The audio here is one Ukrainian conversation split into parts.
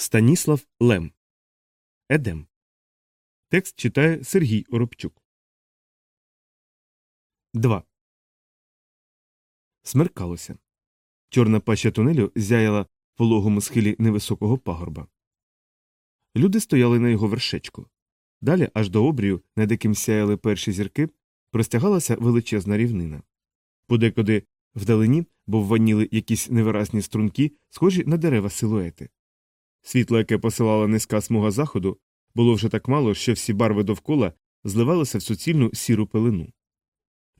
Станіслав Лем. Едем. Текст читає Сергій Оробчук. 2. Смеркалося. Чорна паща тунелю зяяла в пологому схилі невисокого пагорба. Люди стояли на його вершечку. Далі, аж до обрію, над яким сяяли перші зірки, простягалася величезна рівнина. Подекуди вдалині бовваніли якісь невиразні струнки, схожі на дерева силуети. Світло, яке посилала низька смуга заходу, було вже так мало, що всі барви довкола зливалися в суцільну сіру пелену.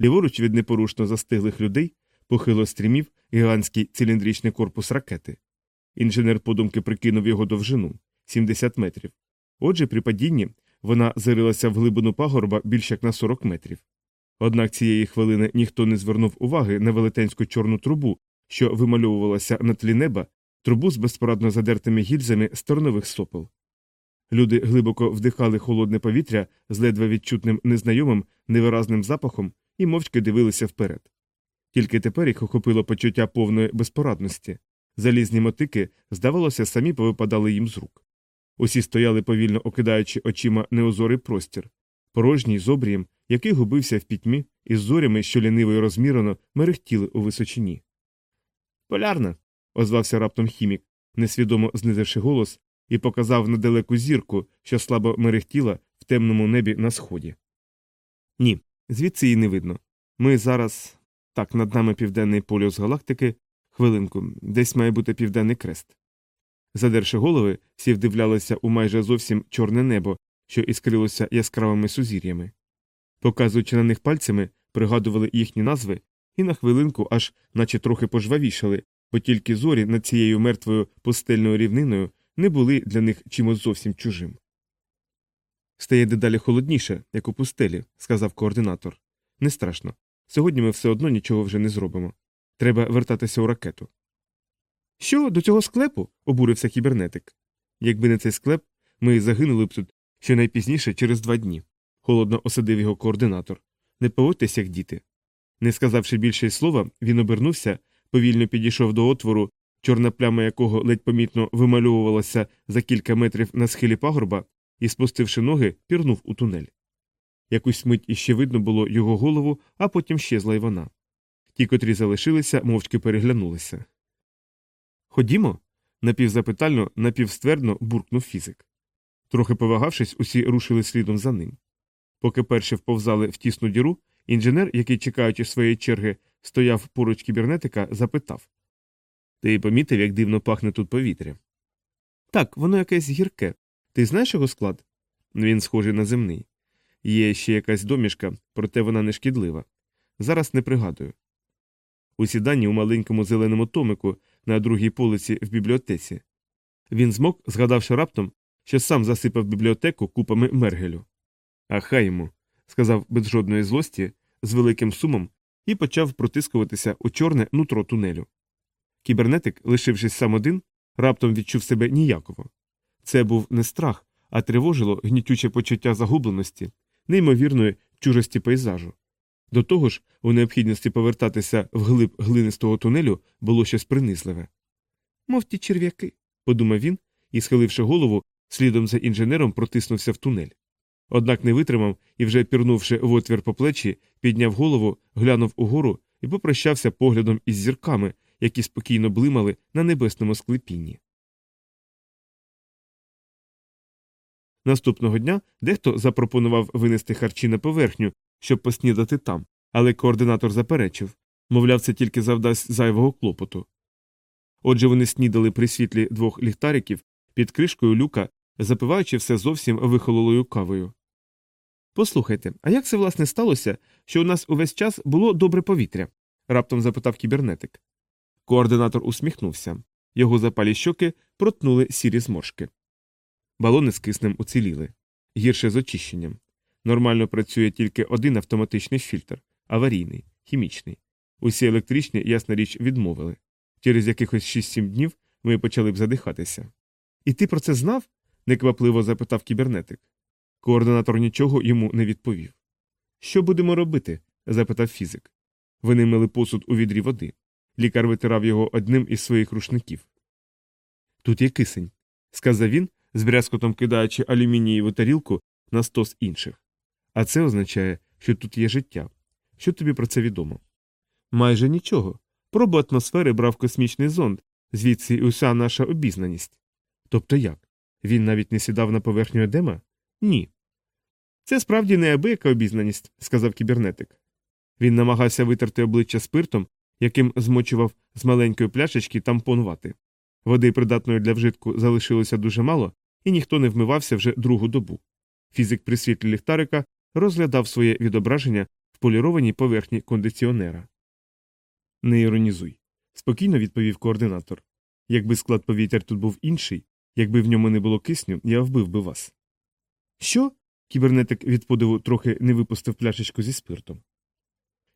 Ліворуч від непорушно застиглих людей похило стрімів гігантський циліндричний корпус ракети. Інженер подумки прикинув його довжину 70 метрів. Отже, при падінні вона зарилася в глибину пагорба більш як на 40 метрів. Однак цієї хвилини ніхто не звернув уваги на велетенську чорну трубу, що вимальовувалася на тлі неба, трубу з безпорадно задертими гільзами сторонових сопел. Люди глибоко вдихали холодне повітря з ледве відчутним незнайомим невиразним запахом і мовчки дивилися вперед. Тільки тепер їх охопило почуття повної безпорадності. Залізні мотики, здавалося, самі повипадали їм з рук. Усі стояли повільно окидаючи очима неозорий простір, порожній з обрієм, який губився в пітьмі із зорями, що ліниво й розмірено мерехтіли у височині. Полярна. Озвався раптом хімік, несвідомо знизивши голос, і показав на далеку зірку, що слабо мерехтіла в темному небі на сході. Ні, звідси її не видно. Ми зараз. Так, над нами південний полюс галактики. Хвилинку, десь має бути південний крест. Задерши голови, всі вдивлялися у майже зовсім чорне небо, що іскрилося яскравими сузір'ями. Показуючи на них пальцями, пригадували їхні назви і на хвилинку аж наче трохи пожвавішали, бо тільки зорі над цією мертвою пустельною рівниною не були для них чимось зовсім чужим. Стає дедалі холодніше, як у пустелі, сказав координатор. Не страшно. Сьогодні ми все одно нічого вже не зробимо. Треба вертатися у ракету. Що до цього склепу? обурився кібернетик. Якби не цей склеп, ми загинули б тут щонайпізніше через два дні, холодно осадив його координатор. Не поводьтеся, як діти. Не сказавши більше й слова, він обернувся, повільно підійшов до отвору, чорна пляма якого ледь помітно вимальовувалася за кілька метрів на схилі пагорба, і, спустивши ноги, пірнув у тунель. Якусь мить іще видно було його голову, а потім щезла й вона. Ті, котрі залишилися, мовчки переглянулися. Ходімо. напівзапитально, напівствердно буркнув фізик. Трохи повагавшись, усі рушили слідом за ним. Поки перші вповзали в тісну діру, інженер, який, чекаючи своєї черги, стояв поруч кібернетика, запитав Ти помітив, як дивно пахне тут повітря? Так, воно якесь гірке. Ти знаєш його склад? Він схожий на земний. Є ще якась домішка, проте вона не шкідлива. Зараз не пригадую. Усі дані у маленькому зеленому томику на другій полиці в бібліотеці. Він змок, згадавши раптом, що сам засипав бібліотеку купами мергелю. А хай йому, сказав без жодної злості, з великим сумом, і почав протискуватися у чорне нутро тунелю. Кібернетик, лишившись сам один, раптом відчув себе ніяково. Це був не страх, а тривожило гнітюче почуття загубленості, неймовірної чужості пейзажу. До того ж, у необхідності повертатися вглиб глинистого тунелю було щось принизливе. Мов ті черв'яки, подумав він і, схиливши голову, слідом за інженером протиснувся в тунель. Однак не витримав і, вже пірнувши в отвір по плечі, підняв голову, глянув угору і попрощався поглядом із зірками, які спокійно блимали на небесному склепінні. Наступного дня дехто запропонував винести харчі на поверхню, щоб поснідати там, але координатор заперечив мовляв, це тільки завдасть зайвого клопоту. Отже, вони снідали при світлі двох ліхтариків під кришкою люка, запиваючи все зовсім вихололою кавою. Послухайте, а як це власне сталося, що у нас увесь час було добре повітря? раптом запитав кібернетик. Координатор усміхнувся. Його запалі щоки протнули сірі зморшки. Балони з киснем уціліли. Гірше з очищенням. Нормально працює тільки один автоматичний фільтр аварійний, хімічний. Усі електричні, ясна річ, відмовили. Через якихось 6-7 днів ми почали б задихатися. І ти про це знав? неквапливо запитав кібернетик. Координатор нічого йому не відповів. Що будемо робити? запитав фізик. Вони мили посуд у відрі води. Лікар витирав його одним із своїх рушників. Тут є кисень. сказав він, з брязкотом кидаючи алюмінієву тарілку на стос інших. А це означає, що тут є життя. Що тобі про це відомо? Майже нічого. Пробу атмосфери брав космічний зонд, звідси уся наша обізнаність. Тобто як? Він навіть не сідав на поверхню Едема? Ні. Це справді неабияка обізнаність, сказав кібернетик. Він намагався витерти обличчя спиртом, яким змочував з маленької пляшечки тампон вати. Води, придатної для вжитку, залишилося дуже мало, і ніхто не вмивався вже другу добу. Фізик при світлі ліхтарика розглядав своє відображення в полірованій поверхні кондиціонера. Не іронізуй, спокійно відповів координатор. Якби склад повітря тут був інший, якби в ньому не було кисню, я вбив би вас. Що? Кібернетик від подиву трохи не випустив пляшечку зі спиртом.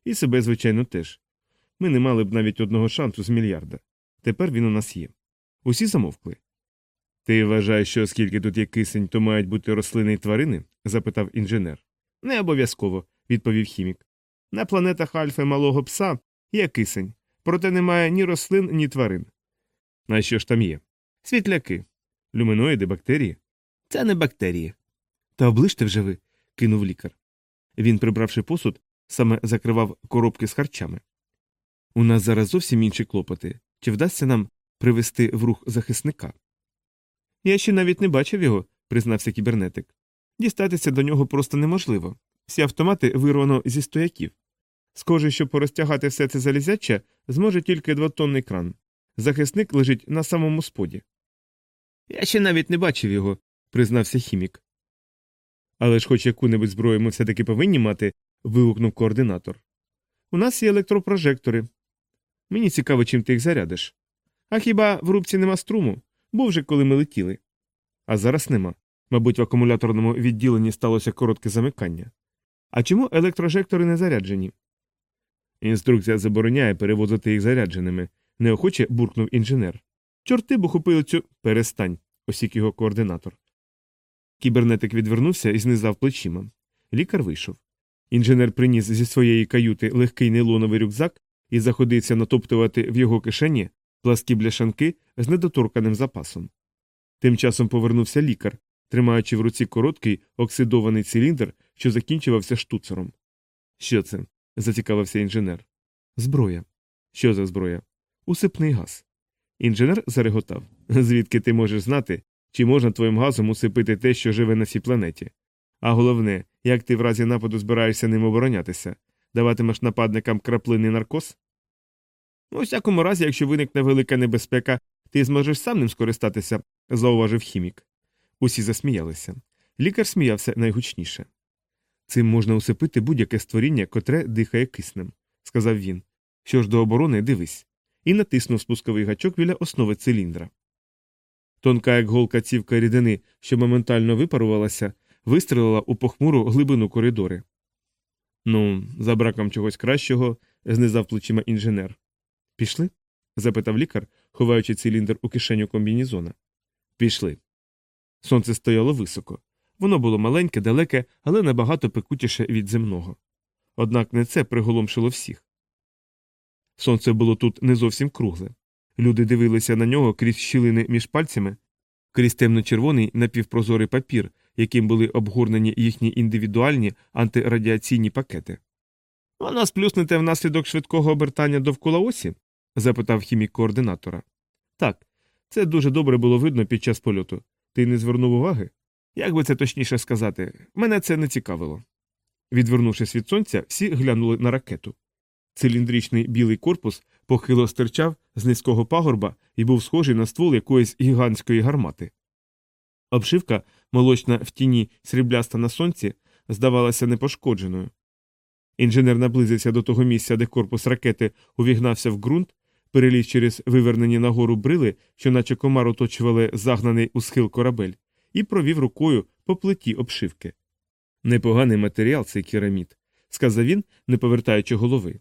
І себе, звичайно, теж. Ми не мали б навіть одного шансу з мільярда. Тепер він у нас є. Усі замовкли. Ти вважаєш, що оскільки тут є кисень, то мають бути рослини й тварини? запитав інженер. Не обов'язково, відповів хімік. На планетах Альфа малого пса є кисень, проте немає ні рослин, ні тварин. А що ж там є? Світляки. Люминоїди, бактерії? Це не бактерії. Та оближте вже ви, кинув лікар. Він, прибравши посуд, саме закривав коробки з харчами. У нас зараз зовсім інші клопоти. Чи вдасться нам привести в рух захисника? Я ще навіть не бачив його, признався кібернетик. Дістатися до нього просто неможливо. Всі автомати вирвано зі стояків. Схоже, що порозтягати все це залізяче зможе тільки двотонний кран. Захисник лежить на самому споді. Я ще навіть не бачив його, признався хімік. Але ж хоч яку-небудь зброю ми все таки повинні мати, вигукнув координатор. У нас є електропрожектори. Мені цікаво, чим ти їх зарядиш. А хіба в рубці нема струму? Був же, коли ми летіли. А зараз нема. Мабуть, в акумуляторному відділенні сталося коротке замикання. А чому електрожектори не заряджені? Інструкція забороняє перевозити їх зарядженими, неохоче буркнув інженер. Чорти б ухопили цю перестань, осік його координатор. Кібернетик відвернувся і знизав плечима. Лікар вийшов. Інженер приніс зі своєї каюти легкий нейлоновий рюкзак і заходився натоптувати в його кишені пласкі бляшанки з недоторканим запасом. Тим часом повернувся лікар, тримаючи в руці короткий оксидований циліндр, що закінчувався штуцером. Що це? зацікавився інженер. Зброя. Що за зброя? Усипний газ. Інженер зареготав. Звідки ти можеш знати, чи можна твоїм газом усипити те, що живе на цій планеті? А головне, як ти в разі нападу збираєшся ним оборонятися, даватимеш нападникам краплинний наркоз? У всякому разі, якщо виникне велика небезпека, ти зможеш сам ним скористатися, зауважив хімік. Усі засміялися. Лікар сміявся найгучніше. Цим можна усипити будь-яке створіння, котре дихає киснем, сказав він. Що ж до оборони, дивись, і натиснув спусковий гачок біля основи циліндра. Тонка, як голка цівка рідини, що моментально випарувалася, вистрелила у похмуру глибину коридори. Ну, за браком чогось кращого, знизав плечима інженер. Пішли? запитав лікар, ховаючи циліндр у кишеню комбінізона. Пішли. Сонце стояло високо. Воно було маленьке, далеке, але набагато пекутіше від земного. Однак не це приголомшило всіх. Сонце було тут не зовсім кругле. Люди дивилися на нього крізь щілини між пальцями, крізь темно-червоний напівпрозорий папір, яким були обгорнені їхні індивідуальні антирадіаційні пакети. Вона сплюснете внаслідок швидкого обертання довкола осі? запитав хімік координатора. Так, це дуже добре було видно під час польоту. Ти не звернув уваги? Як би це точніше сказати, мене це не цікавило. Відвернувшись від сонця, всі глянули на ракету. Циліндричний білий корпус похило стирчав з низького пагорба і був схожий на ствол якоїсь гігантської гармати. Обшивка, молочна в тіні срібляста на сонці, здавалася непошкодженою. Інженер наблизився до того місця, де корпус ракети увігнався в ґрунт, переліз через вивернені нагору брили, що наче комар оточували загнаний у схил корабель, і провів рукою по плиті обшивки. Непоганий матеріал цей керамід, сказав він, не повертаючи голови.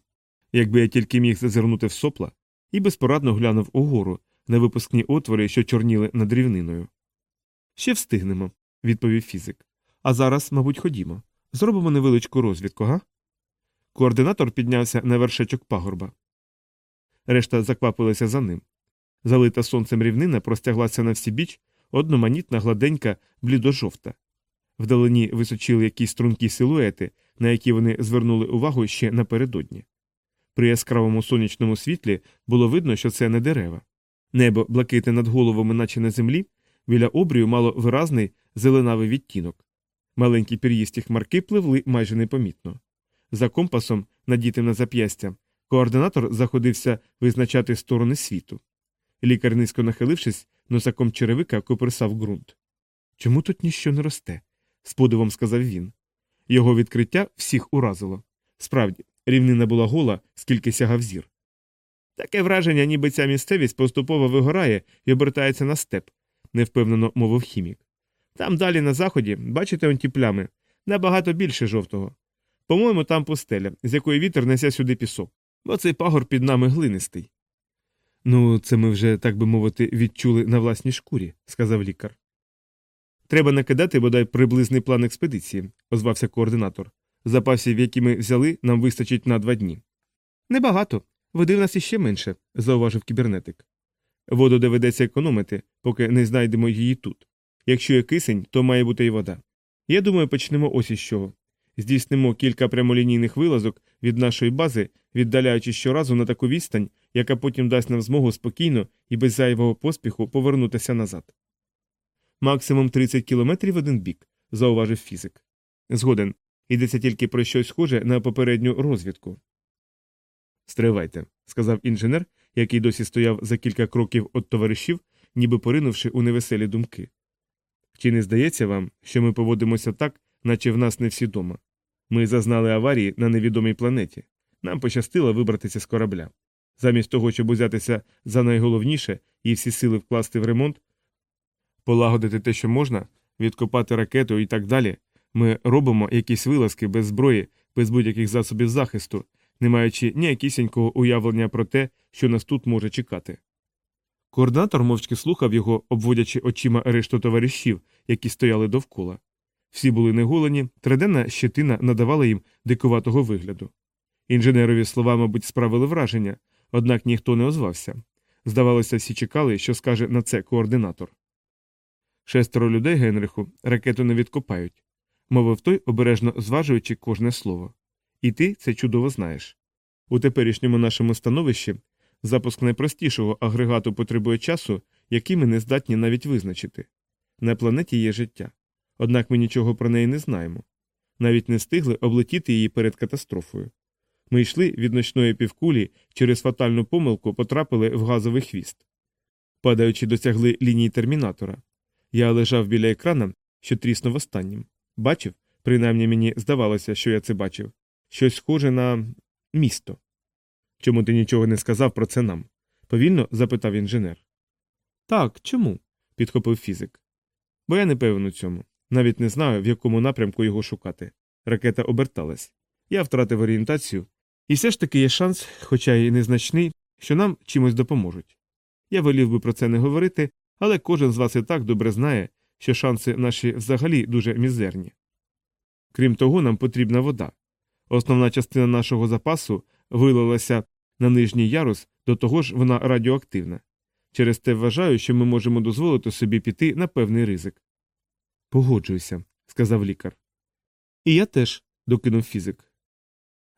Якби я тільки міг зазирнути в сопла, і безпорадно глянув угору на випускні отвори, що чорніли над рівниною. Ще встигнемо, відповів фізик. А зараз, мабуть, ходімо. Зробимо невеличку розвідку, га? Координатор піднявся на вершечок пагорба. Решта заквапилася за ним. Залита сонцем рівнина простяглася на всі біч, одноманітна, гладенька, блідожовта. Вдалині височили якісь стрункі силуети, на які вони звернули увагу ще напередодні. При яскравому сонячному світлі було видно, що це не дерева. Небо блаките над головами, наче на землі, біля обрію мало виразний зеленавий відтінок. Маленькі пір'їсті хмарки пливли майже непомітно. За компасом, надітим на зап'ястя, координатор заходився визначати сторони світу. Лікар, низько нахилившись, носаком черевика копирсав ґрунт. Чому тут ніщо не росте? з подивом сказав він. Його відкриття всіх уразило. Справді, рівнина була гола, скільки сягав зір. Таке враження, ніби ця місцевість поступово вигорає і обертається на степ, невпевнено мовив хімік. Там далі на заході, бачите он ті плями, набагато більше жовтого. По-моєму, там пустеля, з якої вітер несе сюди пісок, бо цей пагор під нами глинистий. Ну, це ми вже, так би мовити, відчули на власній шкурі, сказав лікар. Треба накидати бодай приблизний план експедиції, озвався координатор. Запасів, які ми взяли, нам вистачить на два дні. Небагато. Води в нас іще менше, зауважив кібернетик. Воду доведеться економити, поки не знайдемо її тут. Якщо є кисень, то має бути і вода. Я думаю, почнемо ось із чого. Здійснимо кілька прямолінійних вилазок від нашої бази, віддаляючи щоразу на таку відстань, яка потім дасть нам змогу спокійно і без зайвого поспіху повернутися назад. Максимум 30 кілометрів один бік, зауважив фізик. Згоден. Йдеться тільки про щось схоже на попередню розвідку. Стривайте, сказав інженер, який досі стояв за кілька кроків від товаришів, ніби поринувши у невеселі думки. Чи не здається вам, що ми поводимося так, наче в нас не всі дома? Ми зазнали аварії на невідомій планеті. Нам пощастило вибратися з корабля. Замість того, щоб узятися за найголовніше і всі сили вкласти в ремонт, полагодити те, що можна, відкопати ракету і так далі, ми робимо якісь вилазки без зброї, без будь-яких засобів захисту, не маючи ніякісінького уявлення про те, що нас тут може чекати. Координатор мовчки слухав його, обводячи очима решту товаришів, які стояли довкола. Всі були неголені, триденна щетина надавала їм дикуватого вигляду. Інженерові слова, мабуть, справили враження, однак ніхто не озвався. Здавалося, всі чекали, що скаже на це координатор. Шестеро людей, Генриху, ракету не відкопають, мовив той, обережно зважуючи кожне слово. І ти це чудово знаєш. У теперішньому нашому становищі запуск найпростішого агрегату потребує часу, який ми не здатні навіть визначити. На планеті є життя. Однак ми нічого про неї не знаємо. Навіть не встигли облетіти її перед катастрофою. Ми йшли від ночної півкулі через фатальну помилку потрапили в газовий хвіст. Падаючи, досягли лінії термінатора. Я лежав біля екрана, що тріснув останнім. Бачив, принаймні мені здавалося, що я це бачив, щось схоже на місто. Чому ти нічого не сказав про це нам? повільно запитав інженер. Так, чому? підхопив фізик. Бо я не певен у цьому. Навіть не знаю, в якому напрямку його шукати. Ракета оберталась. Я втратив орієнтацію, і все ж таки є шанс, хоча й незначний, що нам чимось допоможуть. Я волів би про це не говорити, але кожен з вас і так добре знає, що шанси наші взагалі дуже мізерні. Крім того, нам потрібна вода. Основна частина нашого запасу вилилася на нижній ярус, до того ж вона радіоактивна. Через те вважаю, що ми можемо дозволити собі піти на певний ризик. Погоджуюся, сказав лікар. І я теж, докинув фізик.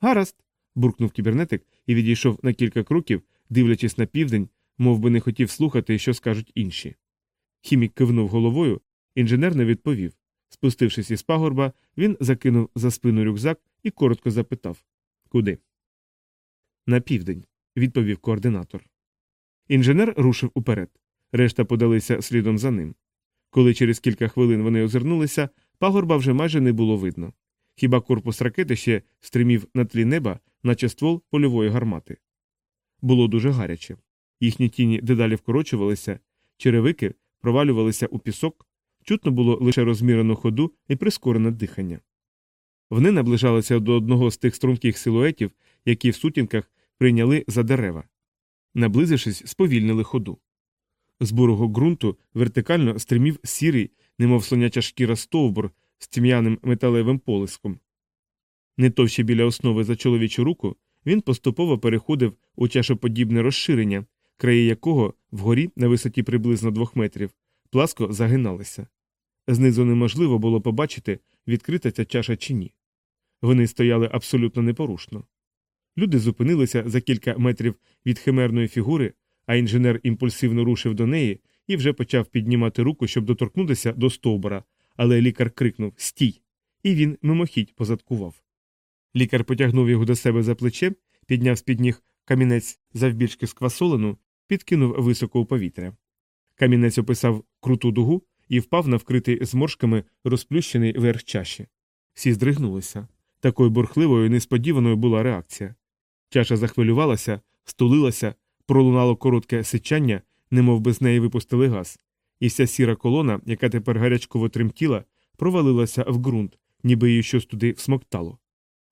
Гаразд. буркнув кібернетик і відійшов на кілька кроків, дивлячись на південь, мов би не хотів слухати, що скажуть інші. Хімік кивнув головою, інженер не відповів. Спустившись із пагорба, він закинув за спину рюкзак і коротко запитав Куди? На південь, відповів координатор. Інженер рушив уперед. Решта подалися слідом за ним. Коли через кілька хвилин вони озирнулися, пагорба вже майже не було видно. Хіба корпус ракети ще стримів на тлі неба, наче ствол польової гармати. Було дуже гаряче. Їхні тіні дедалі вкорочувалися, черевики провалювалися у пісок, чутно було лише розмірену ходу і прискорене дихання. Вони наближалися до одного з тих струнких силуетів, які в сутінках прийняли за дерева. Наблизившись, сповільнили ходу. З бурого ґрунту вертикально стримів сірий, немов слоняча шкіра стовбур з тім'яним металевим полиском. Не товще біля основи за чоловічу руку він поступово переходив у чашоподібне розширення, краї якого вгорі на висоті приблизно двох метрів пласко загиналися. Знизу неможливо було побачити, відкрита ця чаша чи ні. Вони стояли абсолютно непорушно. Люди зупинилися за кілька метрів від химерної фігури, а інженер імпульсивно рушив до неї і вже почав піднімати руку, щоб доторкнутися до стовбура, але лікар крикнув Стій! І він мимохідь позадкував. Лікар потягнув його до себе за плече, підняв з під ніг камінець завбільшки сквасолену, підкинув високо у повітря. Камінець описав круту дугу і впав на вкритий зморшками розплющений верх чаші. Всі здригнулися. Такою бурхливою і несподіваною була реакція. Чаша захвилювалася, стулилася, пролунало коротке сичання, немов з неї випустили газ, і вся сіра колона, яка тепер гарячково тремтіла, провалилася в ґрунт, ніби її щось туди всмоктало.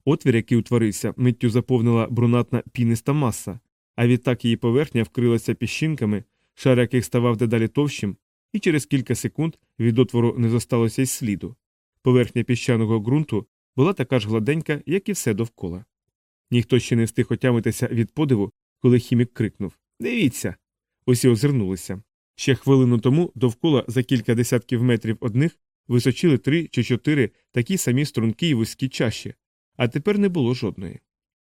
Отвір, який утворився, миттю заповнила брунатна піниста маса, а відтак її поверхня вкрилася піщинками, шар яких ставав дедалі товщим, і через кілька секунд від отвору не зосталося й сліду. Поверхня піщаного ґрунту була така ж гладенька, як і все довкола. Ніхто ще не встиг отямитися від подиву, коли хімік крикнув Дивіться. Усі озирнулися. Ще хвилину тому довкола за кілька десятків метрів одних височили три чи чотири такі самі струнки й вузькі чаші, а тепер не було жодної.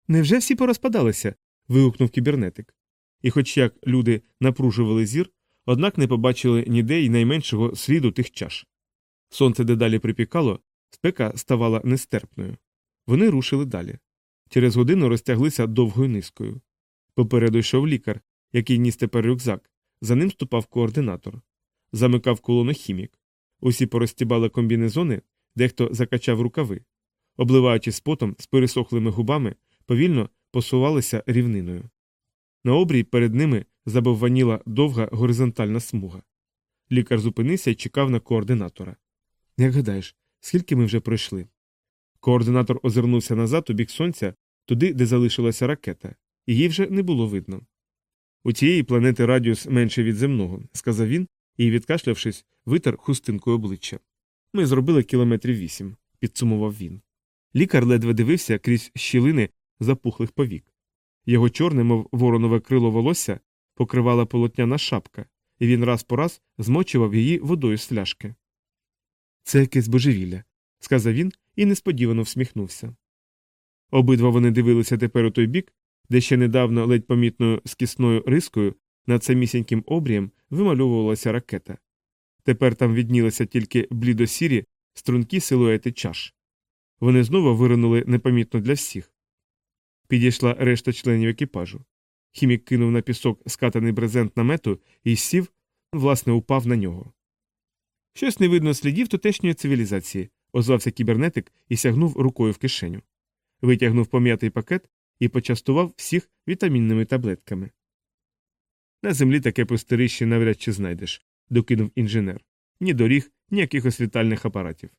Невже всі порозпадалися? вигукнув кібернетик. І, хоч як люди напружували зір, однак не побачили ніде й найменшого сліду тих чаш. Сонце дедалі припікало, спека ставала нестерпною. Вони рушили далі. Через годину розтяглися довгою низкою. Попереду йшов лікар, який ніс тепер рюкзак. За ним ступав координатор. Замикав колону хімік. Усі порозтібали комбінезони, дехто закачав рукави. Обливаючись потом з пересохлими губами, повільно посувалися рівниною. На обрій перед ними забовваніла довга горизонтальна смуга. Лікар зупинився і чекав на координатора. Як гадаєш, скільки ми вже пройшли? Координатор озирнувся назад у бік сонця, туди, де залишилася ракета, її вже не було видно. У цієї планети радіус менше від земного, сказав він і, відкашлявшись, витер хустинкою обличчя. Ми зробили кілометрів вісім, підсумував він. Лікар ледве дивився крізь щілини запухлих повік. Його чорне, мов воронове крило волосся, покривала полотняна шапка, і він раз по раз змочував її водою з фляшки. Це якесь божевілля, сказав він і несподівано всміхнувся. Обидва вони дивилися тепер у той бік, де ще недавно ледь помітною скісною рискою над самісіньким обрієм вимальовувалася ракета. Тепер там віднілися тільки блідосірі стрункі силуети чаш. Вони знову виринули непомітно для всіх. Підійшла решта членів екіпажу. Хімік кинув на пісок скатаний брезент намету і сів, власне, упав на нього. Щось не видно слідів тутешньої цивілізації, озвався кібернетик і сягнув рукою в кишеню. Витягнув пом'ятий пакет і почастував всіх вітамінними таблетками. На землі таке пустирище навряд чи знайдеш, докинув інженер. Ні доріг, ні якихось вітальних апаратів.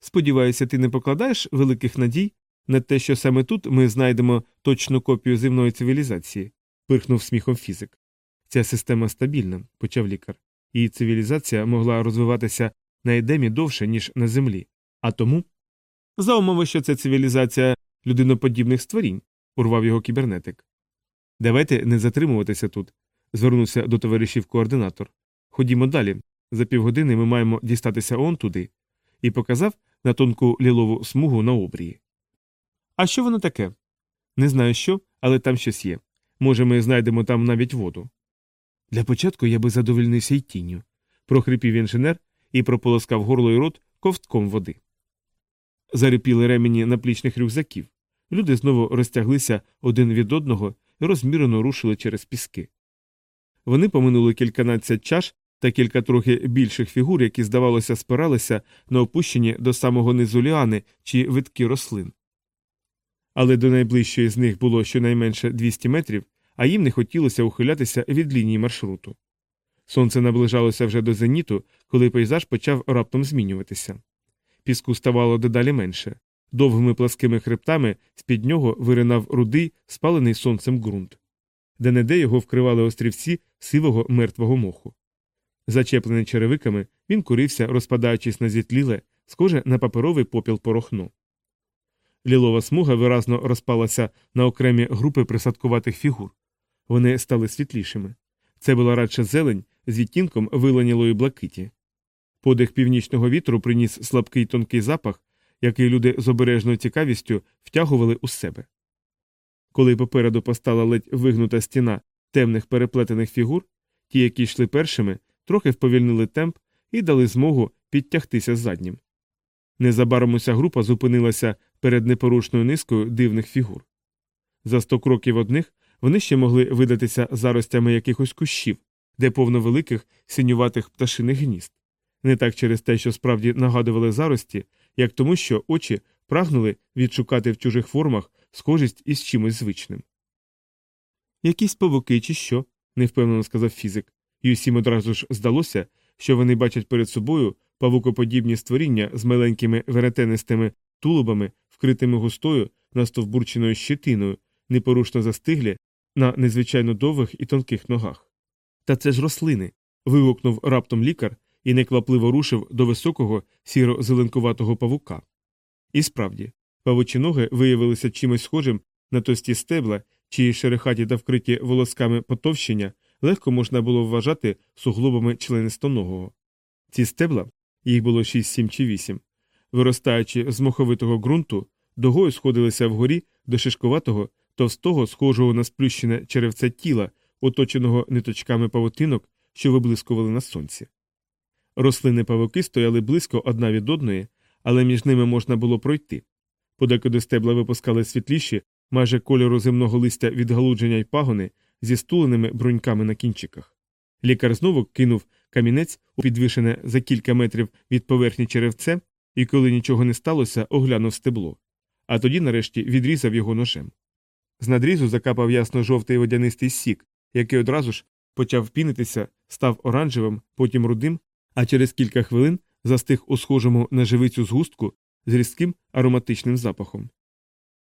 Сподіваюся, ти не покладаєш великих надій на те, що саме тут ми знайдемо точну копію земної цивілізації, пирхнув сміхом фізик. Ця система стабільна, почав лікар, і цивілізація могла розвиватися на едемі довше, ніж на землі. А тому. За умови, що це цивілізація людиноподібних створінь, урвав його кібернетик. Давайте не затримуватися тут, звернувся до товаришів координатор. Ходімо далі. За півгодини ми маємо дістатися он туди, і показав на тонку лілову смугу на обрії. А що воно таке? Не знаю що, але там щось є. Може, ми знайдемо там навіть воду. Для початку я би задовольнився й тінню, прохрипів інженер і прополоскав горло й рот ковтком води. Зарипіли ремені наплічних рюкзаків. Люди знову розтяглися один від одного і розмірено рушили через піски. Вони поминули кільканадцять чаш та кілька трохи більших фігур, які, здавалося, спиралися на опущені до самого низу ліани чи витки рослин. Але до найближчої з них було щонайменше 200 метрів, а їм не хотілося ухилятися від лінії маршруту. Сонце наближалося вже до зеніту, коли пейзаж почав раптом змінюватися. Піску ставало дедалі менше. Довгими пласкими хребтами з під нього виринав рудий, спалений сонцем ґрунт. Де неде його вкривали острівці сивого мертвого моху. Зачеплений черевиками, він курився, розпадаючись на зітліле, схоже на паперовий попіл порохно. Лілова смуга виразно розпалася на окремі групи присадкуватих фігур. Вони стали світлішими. Це була радше зелень, з відтінком виленілої блакиті. Подих північного вітру приніс слабкий тонкий запах, який люди з обережною цікавістю втягували у себе. Коли попереду постала ледь вигнута стіна темних переплетених фігур, ті, які йшли першими, трохи вповільнили темп і дали змогу підтягтися заднім. Незабаром уся група зупинилася перед непорушною низкою дивних фігур. За сто кроків одних вони ще могли видатися заростями якихось кущів, де повно великих синюватих пташиних гнізд, не так через те, що справді нагадували зарості, як тому, що очі прагнули відшукати в чужих формах схожість із чимось звичним. Якісь павуки, чи що? невпевнено сказав фізик, і усім одразу ж здалося, що вони бачать перед собою павукоподібні створіння з маленькими веретенистими тулубами, вкритими густою настовбурченою щетиною, непорушно застиглі на незвичайно довгих і тонких ногах. Та це ж рослини. вигукнув раптом лікар і неквапливо рушив до високого сіро зеленкуватого павука. І справді, павучі ноги виявилися чимось схожим на тості стебла, чиї шерехаті та вкриті волосками потовщення легко можна було вважати суглобами членистоногого. Ці стебла, їх було 6, 7 чи 8, виростаючи з моховитого ґрунту, догою сходилися вгорі до шишкуватого, товстого, схожого на сплющене черевце тіла, оточеного ниточками павутинок, що виблискували на сонці. Рослини павуки стояли близько одна від одної, але між ними можна було пройти. Подекуди стебла випускали світліші, майже кольору земного листя відгалудження й пагони зі стуленими бруньками на кінчиках. Лікар знову кинув камінець у підвішене за кілька метрів від поверхні черевце і, коли нічого не сталося, оглянув стебло, а тоді, нарешті, відрізав його ножем. З надрізу закапав ясно жовтий водянистий сік, який одразу ж почав пінитися, став оранжевим, потім рудим, а через кілька хвилин застиг у схожому на живицю згустку з різким ароматичним запахом.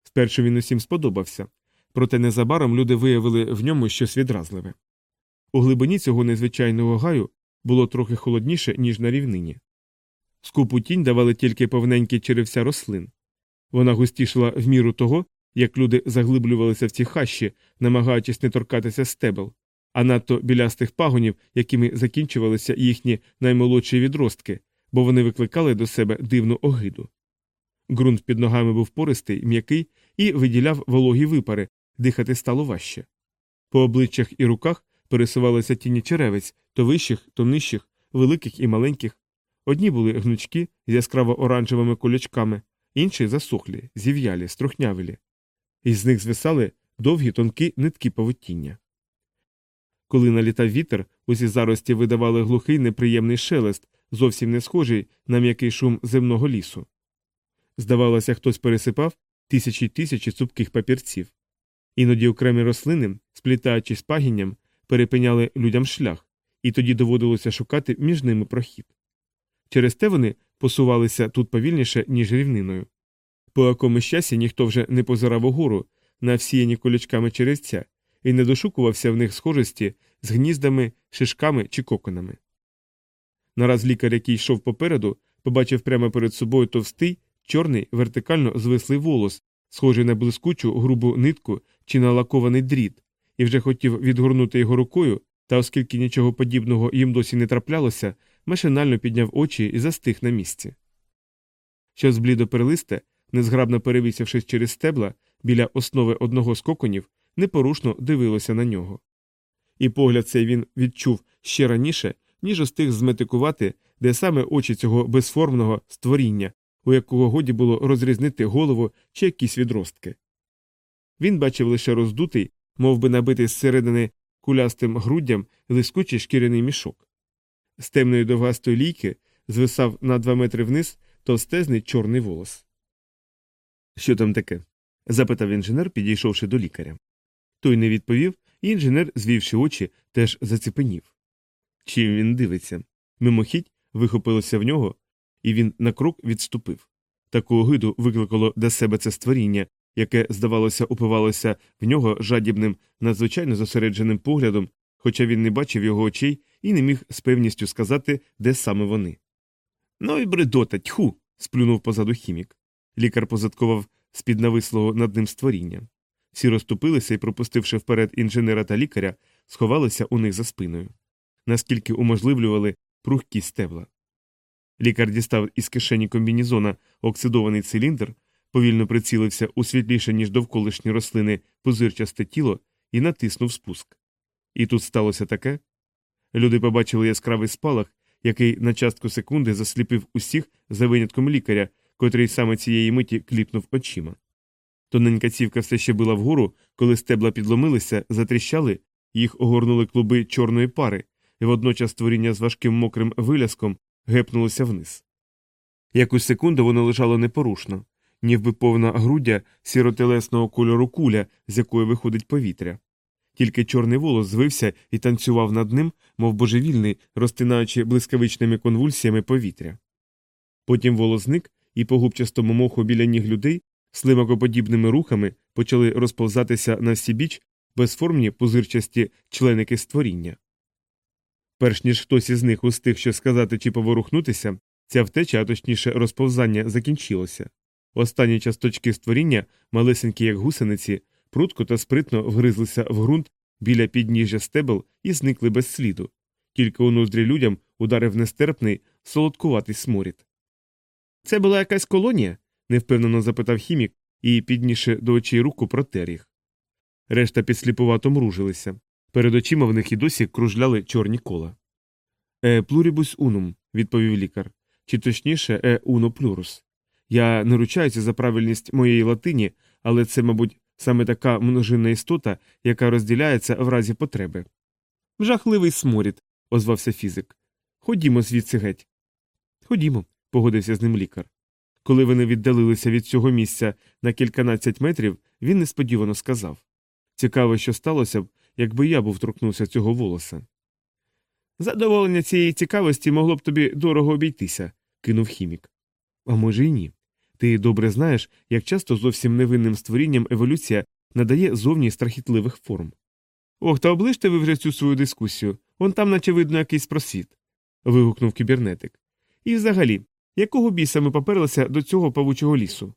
Спершу він усім сподобався, проте незабаром люди виявили в ньому щось відразливе. У глибині цього незвичайного гаю було трохи холодніше, ніж на рівнині. Скупу тінь давали тільки повненькі черевця рослин. Вона густішала в міру того, як люди заглиблювалися в ці хащі, намагаючись не торкатися стебел, а надто білястих пагонів, якими закінчувалися їхні наймолодші відростки, бо вони викликали до себе дивну огиду. Ґрунт під ногами був пористий, м'який і виділяв вологі випари, дихати стало важче. По обличчях і руках пересувалися тіні черевець то вищих, то нижчих, великих і маленьких. Одні були гнучки з яскраво оранжевими колячками, інші засохлі, зів'ялі, струхнявілі. Із них звисали довгі тонкі нитки павутіння. Коли налітав вітер, усі зарості видавали глухий неприємний шелест, зовсім не схожий на м'який шум земного лісу. Здавалося, хтось пересипав тисячі тисячі цупких папірців. Іноді окремі рослини, сплітаючись пагінням, перепиняли людям шлях, і тоді доводилося шукати між ними прохід. Через те вони посувалися тут повільніше, ніж рівниною. По якомусь часі ніхто вже не позирав угору, на всіяні колючками черевця, і не дошукувався в них схожості з гніздами, шишками чи коконами. Нараз лікар, який йшов попереду, побачив прямо перед собою товстий, чорний, вертикально звислий волос, схожий на блискучу грубу нитку чи на лакований дріт, і вже хотів відгорнути його рукою, та оскільки нічого подібного їм досі не траплялося, машинально підняв очі і застиг на місці. Щось блідо перелисте, незграбно перевісившись через стебла біля основи одного з коконів, непорушно дивилося на нього. І погляд цей він відчув ще раніше, ніж устиг зметикувати, де саме очі цього безформного створіння, у якого годі було розрізнити голову чи якісь відростки. Він бачив лише роздутий, мов би набитий зсередини кулястим груддям лискучий шкіряний мішок. З темної довгастої лійки звисав на два метри вниз товстезний чорний волос. Що там таке? запитав інженер, підійшовши до лікаря. Той не відповів, і інженер, звівши очі, теж зацепенів. Чим він дивиться? Мимохідь вихопилося в нього, і він на крок відступив. Таку огиду викликало до себе це створіння, яке, здавалося, упивалося в нього жадібним, надзвичайно зосередженим поглядом, хоча він не бачив його очей і не міг з певністю сказати, де саме вони. Ну і бредота, тьху. сплюнув позаду хімік. Лікар позадкував з під навислого над ним створіння. Всі розступилися і, пропустивши вперед інженера та лікаря, сховалися у них за спиною. наскільки уможливлювали прухкі стебла. Лікар дістав із кишені комбінізона оксидований циліндр, повільно прицілився у світліше, ніж довколишні рослини пузирчасте тіло і натиснув спуск. І тут сталося таке. Люди побачили яскравий спалах, який на частку секунди засліпив усіх за винятком лікаря, котрий саме цієї миті кліпнув очима. Тоненька цівка все ще била вгору, коли стебла підломилися, затріщали, їх огорнули клуби чорної пари, і водночас творіння з важким мокрим виляском гепнулося вниз. Якусь секунду воно лежало непорушно, ніби повна груддя сіротелесного кольору куля, з якої виходить повітря. Тільки чорний волос звився і танцював над ним, мов божевільний, розтинаючи блискавичними конвульсіями повітря. Потім волос зник, і по губчастому моху біля ніг людей слимакоподібними рухами почали розповзатися на всі біч безформні пузирчасті членики створіння. Перш ніж хтось із них устиг що сказати чи поворухнутися, ця втеча, а точніше розповзання, закінчилося. Останні часточки створіння, малесенькі як гусениці, прутко та спритно вгризлися в ґрунт біля підніжжя стебел і зникли без сліду. Тільки у ноздрі людям ударив нестерпний, солодкуватий сморід. Це була якась колонія? невпевнено запитав хімік і, піднісши до очей руку, протер їх. Решта підсліпувато мружилися. Перед очима в них і досі кружляли чорні кола. Е плурібус унум, відповів лікар, чи точніше, е уно плюрус. Я не ручаюся за правильність моєї латині, але це, мабуть, саме така множинна істота, яка розділяється в разі потреби. Жахливий сморід, озвався фізик. Ходімо звідси геть. Ходімо, погодився з ним лікар. Коли вони віддалилися від цього місця на кільканадцять метрів, він несподівано сказав Цікаво, що сталося б, якби я був торкнувся цього волоса. Задоволення цієї цікавості могло б тобі дорого обійтися, кинув хімік. А може, й ні. Ти добре знаєш, як часто зовсім невинним створінням еволюція надає зовні страхітливих форм. Ох, та оближте ви вже цю свою дискусію, вон там, наче видно, якийсь просвіт. вигукнув кібернетик. І взагалі, якого біса ми поперлися до цього павучого лісу?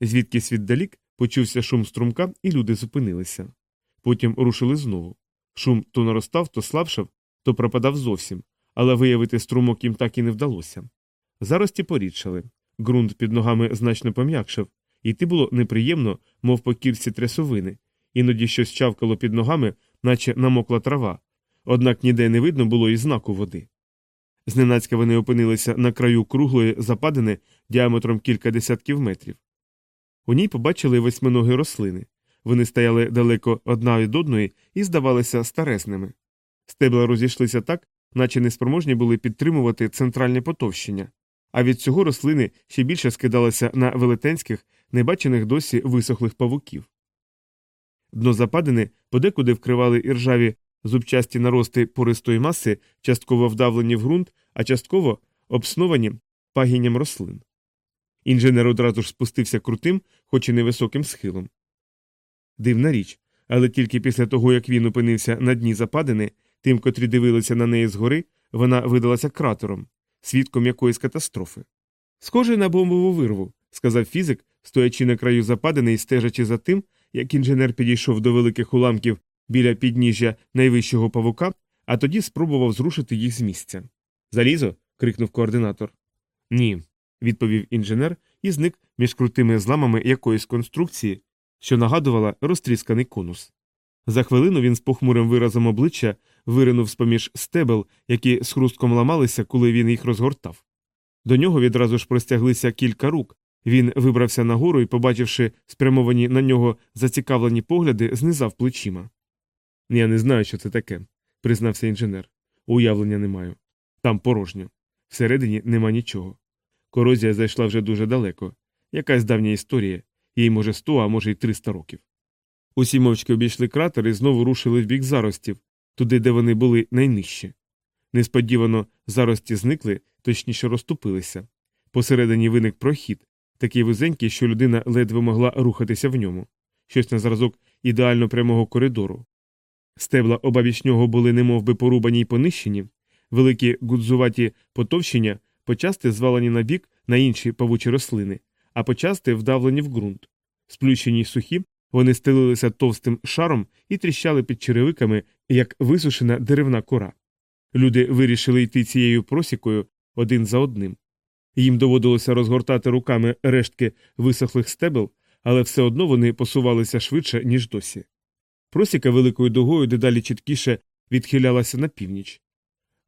Звідкись віддалік почувся шум струмка, і люди зупинилися. Потім рушили знову. Шум то наростав, то слабшав, то пропадав зовсім, але виявити струмок їм так і не вдалося. Зарості порідшали. Ґрунт під ногами значно пом'якшав, йти було неприємно, мов по кірці трясовини, іноді щось чавкало під ногами, наче намокла трава, однак ніде не видно було і знаку води. Зненацька вони опинилися на краю круглої западини діаметром кілька десятків метрів. У ній побачили восьминогі рослини. Вони стояли далеко одна від одної і здавалися старезними. Стебла розійшлися так, наче неспроможні були підтримувати центральне потовщення, а від цього рослини ще більше скидалися на велетенських, небачених досі висохлих павуків. Дно западини подекуди вкривали іржаві зубчасті нарости пористої маси, частково вдавлені в ґрунт, а частково обсновані пагінням рослин. Інженер одразу ж спустився крутим, хоч і невисоким схилом. Дивна річ, але тільки після того, як він опинився на дні западини, тим, котрі дивилися на неї згори, вона видалася кратером, свідком якоїсь катастрофи. Схоже на бомбову вирву, сказав фізик, стоячи на краю западини і стежачи за тим, як інженер підійшов до великих уламків біля підніжжя найвищого павука, а тоді спробував зрушити їх з місця. Залізо. крикнув координатор. Ні, відповів інженер і зник між крутими зламами якоїсь конструкції, що нагадувала розтрісканий конус. За хвилину він з похмурим виразом обличчя виринув з поміж стебел, які з хрустком ламалися, коли він їх розгортав. До нього відразу ж простяглися кілька рук. Він вибрався нагору і, побачивши спрямовані на нього зацікавлені погляди, знизав плечима. Я не знаю, що це таке, признався інженер. Уявлення не маю. Там порожньо. Всередині нема нічого. Корозія зайшла вже дуже далеко. Якась давня історія, їй може сто, а може й триста років. Усі мовчки обійшли кратер і знову рушили в бік заростів, туди, де вони були найнижчі. Несподівано зарості зникли, точніше розступилися. Посередині виник прохід, такий вузенький, що людина ледве могла рухатися в ньому, щось на зразок ідеально прямого коридору. Стебла обабіч нього були немовби порубані й понищені, великі гудзуваті потовщення почасти звалені на бік на інші павучі рослини, а почасти вдавлені в ґрунт. Сплющені й сухі, вони стелилися товстим шаром і тріщали під черевиками, як висушена деревна кора. Люди вирішили йти цією просікою один за одним. Їм доводилося розгортати руками рештки висохлих стебел, але все одно вони посувалися швидше, ніж досі. Просіка великою дугою дедалі чіткіше відхилялася на північ.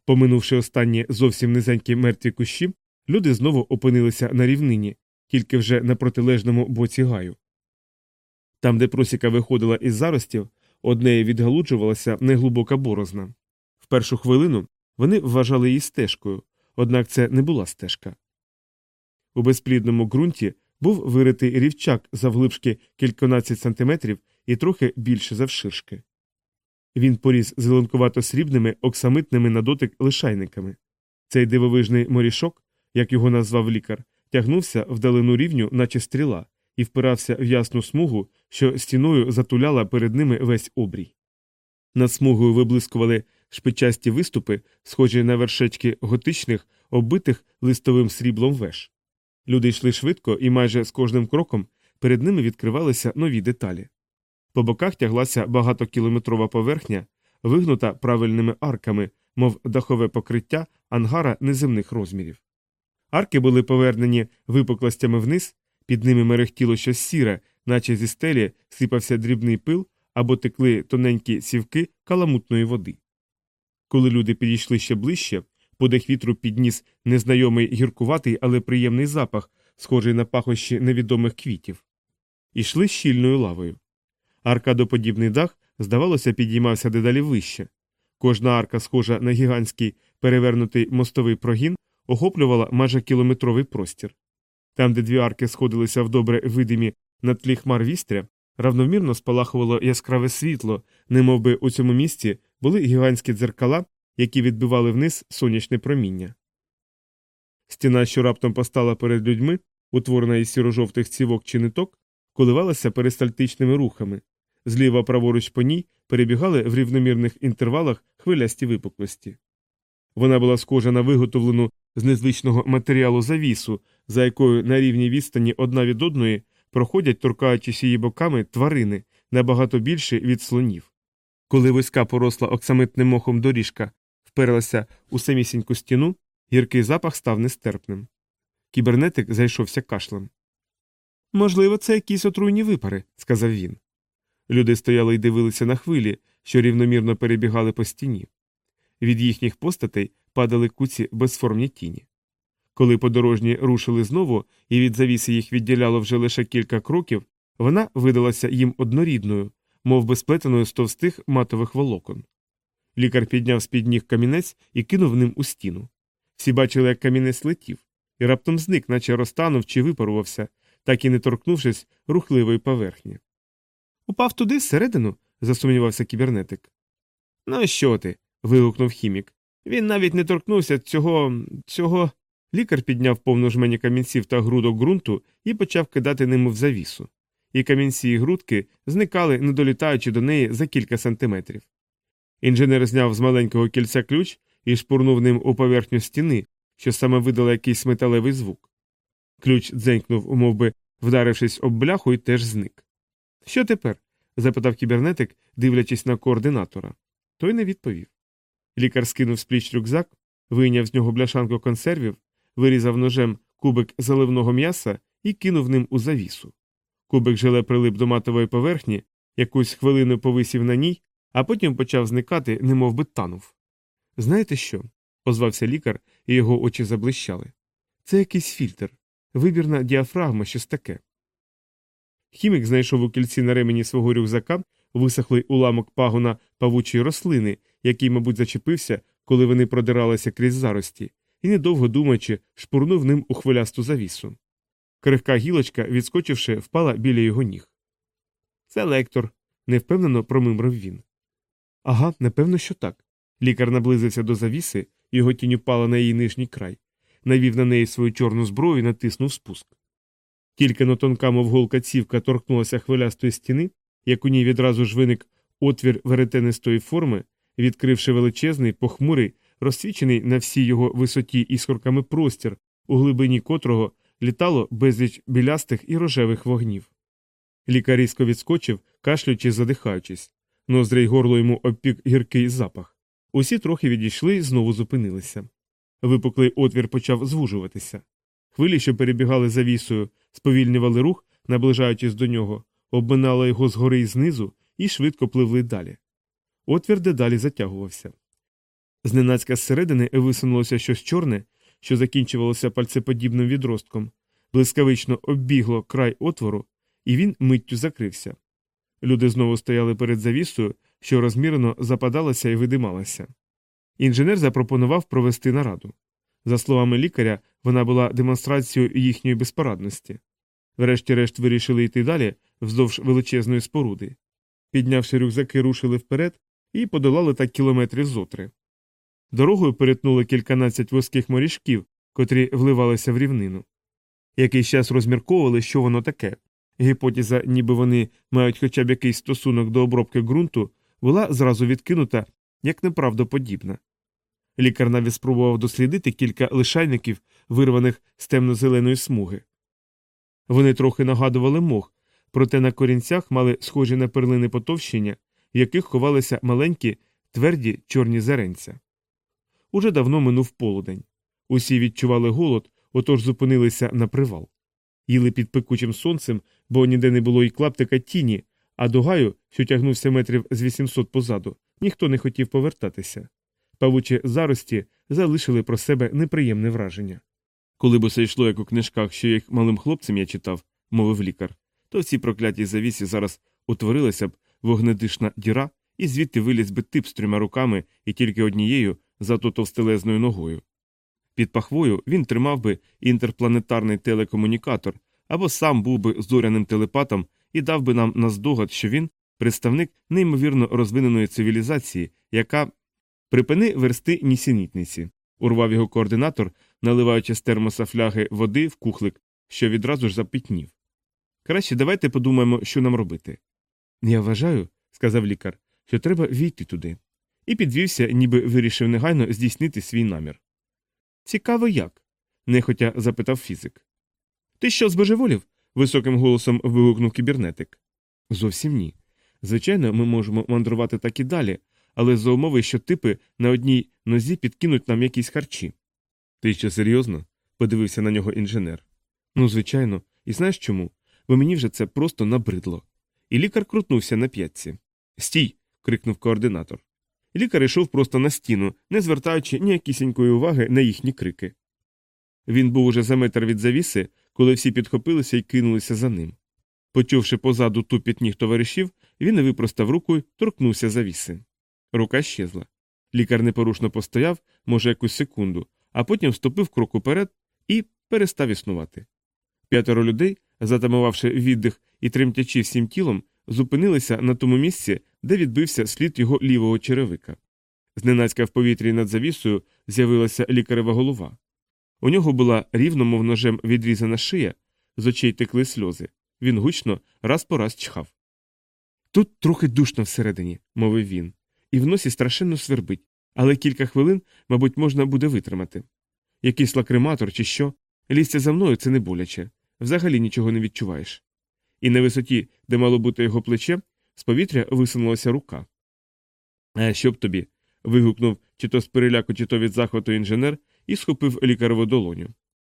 Поминувши останні зовсім низенькі мертві кущі, люди знову опинилися на рівнині, тільки вже на протилежному боці гаю. Там, де просіка виходила із заростів, однею відгалуджувалася неглибока борозна. В першу хвилину вони вважали її стежкою, однак це не була стежка. У безплідному ґрунті був виритий рівчак завглибшки кільканадцять сантиметрів і трохи більше завширшки. Він поріс зеленкувато срібними оксамитними на дотик лишайниками. Цей дивовижний морішок, як його назвав лікар, тягнувся вдалину рівню, наче стріла, і впирався в ясну смугу, що стіною затуляла перед ними весь обрій. Над смугою виблискували шпичасті виступи, схожі на вершечки готичних, оббитих листовим сріблом веж. Люди йшли швидко, і майже з кожним кроком перед ними відкривалися нові деталі. По боках тяглася багатокілометрова поверхня, вигнута правильними арками, мов дахове покриття ангара неземних розмірів. Арки були повернені випуклостями вниз, під ними мерехтіло щось сіре, наче зі стелі сипався дрібний пил або текли тоненькі сівки каламутної води. Коли люди підійшли ще ближче, подих вітру підніс незнайомий гіркуватий, але приємний запах, схожий на пахощі невідомих квітів. Ішли щільною лавою. Аркадоподібний дах, здавалося, підіймався дедалі вище. Кожна арка, схожа на гігантський перевернутий мостовий прогін, охоплювала майже кілометровий простір. Там, де дві арки сходилися в добре видимі на тлі хмар вістря, равномірно спалахувало яскраве світло, немовби у цьому місці були гігантські дзеркала, які відбивали вниз сонячне проміння. Стіна, що раптом постала перед людьми, утворена із сіро-жовтих цівок чи ниток, коливалася перистальтичними рухами. Зліва праворуч по ній перебігали в рівномірних інтервалах хвилясті випуклості. Вона була схожа на виготовлену з незвичного матеріалу завісу, за якою на рівній відстані одна від одної проходять, торкаючись її боками, тварини набагато більші від слонів. Коли вузька поросла оксамитним мохом доріжка вперлася у самісіньку стіну, гіркий запах став нестерпним. Кібернетик зайшовся кашлем. Можливо, це якісь отруйні випари, сказав він. Люди стояли і дивилися на хвилі, що рівномірно перебігали по стіні. Від їхніх постатей падали куці безформні тіні. Коли подорожні рушили знову, і від завіси їх відділяло вже лише кілька кроків, вона видалася їм однорідною, мов би сплетеною з товстих матових волокон. Лікар підняв з під ніг камінець і кинув ним у стіну. Всі бачили, як камінець летів, і раптом зник, наче розтанув чи випарувався, так і не торкнувшись рухливої поверхні. Упав туди зсередину, засумнівався кібернетик. Ну, що ти? вигукнув хімік. Він навіть не торкнувся цього. цього. Лікар підняв повну жмені камінців та грудок ґрунту і почав кидати ними в завісу. І камінці і грудки зникали, не долітаючи до неї за кілька сантиметрів. Інженер зняв з маленького кільця ключ і шпурнув ним у поверхню стіни, що саме видало якийсь металевий звук. Ключ дзенькнув, мов би, вдарившись об бляху, і теж зник. Що тепер? запитав кібернетик, дивлячись на координатора. Той не відповів. Лікар скинув з пліч рюкзак, вийняв з нього бляшанку консервів, вирізав ножем кубик заливного м'яса і кинув ним у завісу. Кубик желе прилип до матової поверхні, якусь хвилину повисів на ній, а потім почав зникати, немов би танув. Знаєте що? озвався лікар, і його очі заблищали. Це якийсь фільтр, вибірна діафрагма, щось таке. Хімік знайшов у кільці на ремені свого рюкзака висохлий уламок пагона павучої рослини, який, мабуть, зачепився, коли вони продиралися крізь зарості, і, недовго думаючи, шпурнув ним у хвилясту завісу. Крихка гілочка, відскочивши, впала біля його ніг. Це лектор, невпевнено промимрив він. Ага, напевно, що так. Лікар наблизився до завіси, його тінь упала на її нижній край, навів на неї свою чорну зброю і натиснув спуск. Тільки но тонка, мов голка цівка торкнулася хвилястої стіни, як у ній відразу ж виник отвір веретенистої форми, відкривши величезний, похмурий, розсвічений на всій його висоті іскорками простір, у глибині котрого літало безліч білястих і рожевих вогнів. Лікар різко відскочив, кашлючи, задихаючись. Ноздря й горло йому обпік гіркий запах. Усі трохи відійшли і знову зупинилися. Випуклий отвір почав звужуватися. Хвилі, що перебігали завісою, сповільнювали рух, наближаючись до нього, обминали його згори і знизу і швидко пливли далі. Отвір дедалі затягувався. Зненацька зсередини висунулося щось чорне, що закінчувалося пальцеподібним відростком, блискавично оббігло край отвору, і він миттю закрився. Люди знову стояли перед завісою, що розмірено западалася і видималася. Інженер запропонував провести нараду. За словами лікаря, вона була демонстрацією їхньої безпорадності. Врешті-решт вирішили йти далі вздовж величезної споруди. Піднявши рюкзаки, рушили вперед і подолали так кілометрів зотри. Дорогою перетнули кільканадцять вузьких моріжків, котрі вливалися в рівнину. Якийсь час розмірковували, що воно таке. Гіпотеза, ніби вони мають хоча б якийсь стосунок до обробки ґрунту, була зразу відкинута як неправдоподібна. Лікар навіть спробував дослідити кілька лишайників, вирваних з темно-зеленої смуги. Вони трохи нагадували мох, проте на корінцях мали схожі на перлини потовщення, в яких ховалися маленькі, тверді чорні зеренця. Уже давно минув полудень. Усі відчували голод, отож зупинилися на привал. Їли під пекучим сонцем, бо ніде не було й клаптика тіні, а до гаю, що тягнувся метрів з 800 позаду, ніхто не хотів повертатися. Павучі зарості залишили про себе неприємне враження. Коли б усе йшло, як у книжках, що їх малим хлопцем я читав, мовив лікар, то в цій проклятій завісі зараз утворилася б вогнедишна діра, і звідти виліз би тип з трьома руками і тільки однією, зато товстелезною ногою. Під пахвою він тримав би інтерпланетарний телекомунікатор або сам був би зоряним телепатом і дав би нам наздогад, що він представник неймовірно розвиненої цивілізації, яка припини версти нісенітниці, урвав його координатор, наливаючи з термоса фляги води в кухлик, що відразу ж запітнів. Краще давайте подумаємо, що нам робити. Я вважаю, сказав лікар, що треба війти туди. І підвівся, ніби вирішив негайно здійснити свій намір. Цікаво як? нехотя запитав фізик. Ти що збожеволів? високим голосом вигукнув кібернетик. Зовсім ні. Звичайно, ми можемо мандрувати так і далі, але за умови, що типи на одній нозі підкинуть нам якісь харчі. Ти що серйозно? подивився на нього інженер. Ну, звичайно, і знаєш чому? Бо мені вже це просто набридло. І лікар крутнувся на п'ятці. Стій. крикнув координатор. Лікар йшов просто на стіну, не звертаючи ніякісінької уваги на їхні крики. Він був уже за метр від завіси, коли всі підхопилися і кинулися за ним. Почувши позаду тупіт ніг товаришів, він не випростав руку й торкнувся завіси. Рука щезла. Лікар непорушно постояв, може, якусь секунду, а потім вступив крок уперед і перестав існувати. П'ятеро людей, затамувавши віддих і тремтячи всім тілом, зупинилися на тому місці, де відбився слід його лівого черевика. Зненацька в повітрі над завісою з'явилася лікарева голова. У нього була рівно, мов ножем відрізана шия, з очей текли сльози. Він гучно раз по раз чхав. Тут трохи душно всередині, мовив він, і в носі страшенно свербить, але кілька хвилин, мабуть, можна буде витримати. Якийсь лакриматор чи що, лізьте за мною це не боляче, взагалі нічого не відчуваєш. І на висоті, де мало бути його плече, з повітря висунулася рука. А що б тобі? вигукнув чи то з переляку, чи то від захвату інженер і схопив лікарову долоню.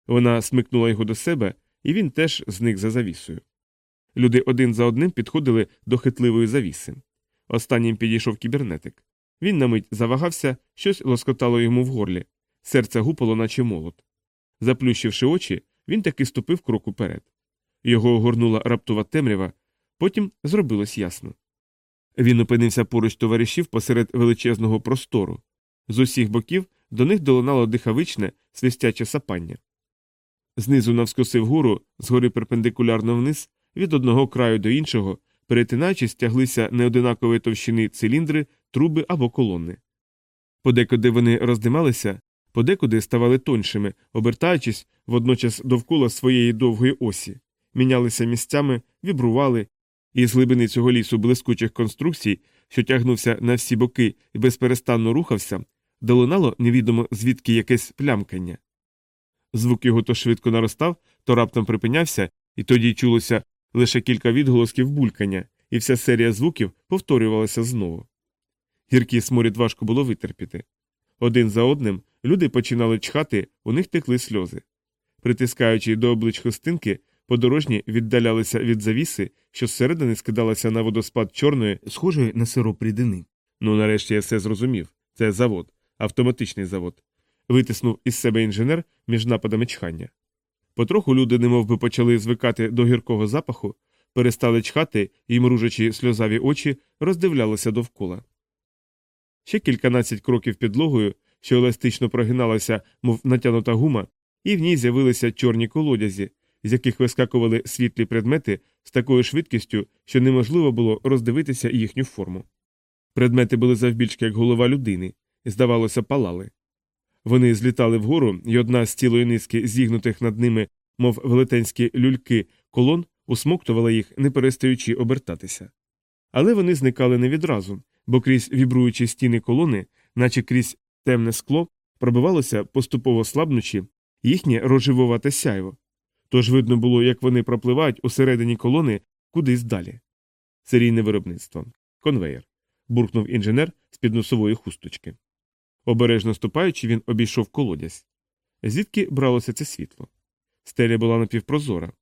Вона смикнула його до себе, і він теж зник за завісою. Люди один за одним підходили до хитливої завіси. Останнім підійшов кібернетик. Він на мить завагався, щось лоскотало йому в горлі, серце гупало, наче молот. Заплющивши очі, він таки ступив крок уперед. Його огорнула раптова темрява, потім зробилось ясно. Він опинився поруч товаришів посеред величезного простору. З усіх боків до них долинало дихавичне, свистяче сапання. Знизу навскоси вгору, згори перпендикулярно вниз, від одного краю до іншого, перетинаючись, тяглися неодинакової товщини циліндри, труби або колони. Подекуди вони роздималися, подекуди ставали тоншими, обертаючись водночас довкола своєї довгої осі, мінялися місцями, вібрували, і з глибини цього лісу блискучих конструкцій, що тягнувся на всі боки і безперестанно рухався, долинало невідомо звідки якесь плямкання. Звук його то швидко наростав, то раптом припинявся, і тоді чулося лише кілька відголосків булькання, і вся серія звуків повторювалася знову. Гіркий сморід важко було витерпіти. Один за одним люди починали чхати, у них текли сльози. Притискаючи до облич хустинки, подорожні віддалялися від завіси, що зсередини скидалася на водоспад чорної, схожої на сироп рідини. Ну, нарешті я все зрозумів. Це завод, автоматичний завод. Витиснув із себе інженер між нападами чхання. Потроху люди немов би почали звикати до гіркого запаху, перестали чхати і, мружачи сльозаві очі, роздивлялися довкола. Ще кільканадцять кроків підлогою, що еластично прогиналася, мов натянута гума, і в ній з'явилися чорні колодязі, з яких вискакували світлі предмети з такою швидкістю, що неможливо було роздивитися їхню форму. Предмети були завбільшки, як голова людини, здавалося, палали. Вони злітали вгору, і одна з цілої низки зігнутих над ними, мов велетенські люльки, колон усмоктувала їх, не перестаючи обертатися. Але вони зникали не відразу, бо крізь вібруючі стіни колони, наче крізь темне скло, пробивалося поступово слабнучи їхнє розживувате сяйво. Тож видно було, як вони пропливають усередині колони кудись далі. Серійне виробництво. Конвеєр. буркнув інженер з під носової хусточки. Обережно ступаючи, він обійшов колодязь. Звідки бралося це світло? Стеля була напівпрозора.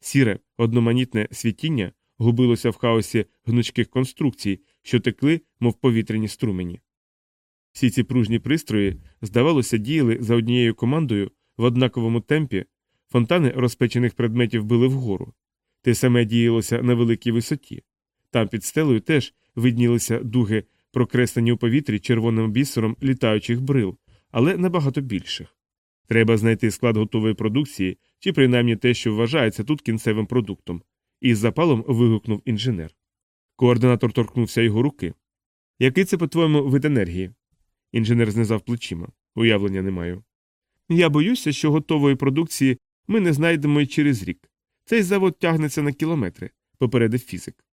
Сіре, одноманітне світіння губилося в хаосі гнучких конструкцій, що текли, мов повітряні струмені. Всі ці пружні пристрої, здавалося, діяли за однією командою в однаковому темпі, фонтани розпечених предметів били вгору. Те саме діялося на великій висоті. Там під стелею теж виднілися дуги, прокреслені у повітрі червоним бісером літаючих брил, але набагато більших. Треба знайти склад готової продукції, чи принаймні те, що вважається тут кінцевим продуктом, із запалом вигукнув інженер. Координатор торкнувся його руки. Який це, по-твоєму, вид енергії? Інженер знизав плечима. Уявлення не маю. Я боюся, що готової продукції ми не знайдемо й через рік. Цей завод тягнеться на кілометри, попередив фізик.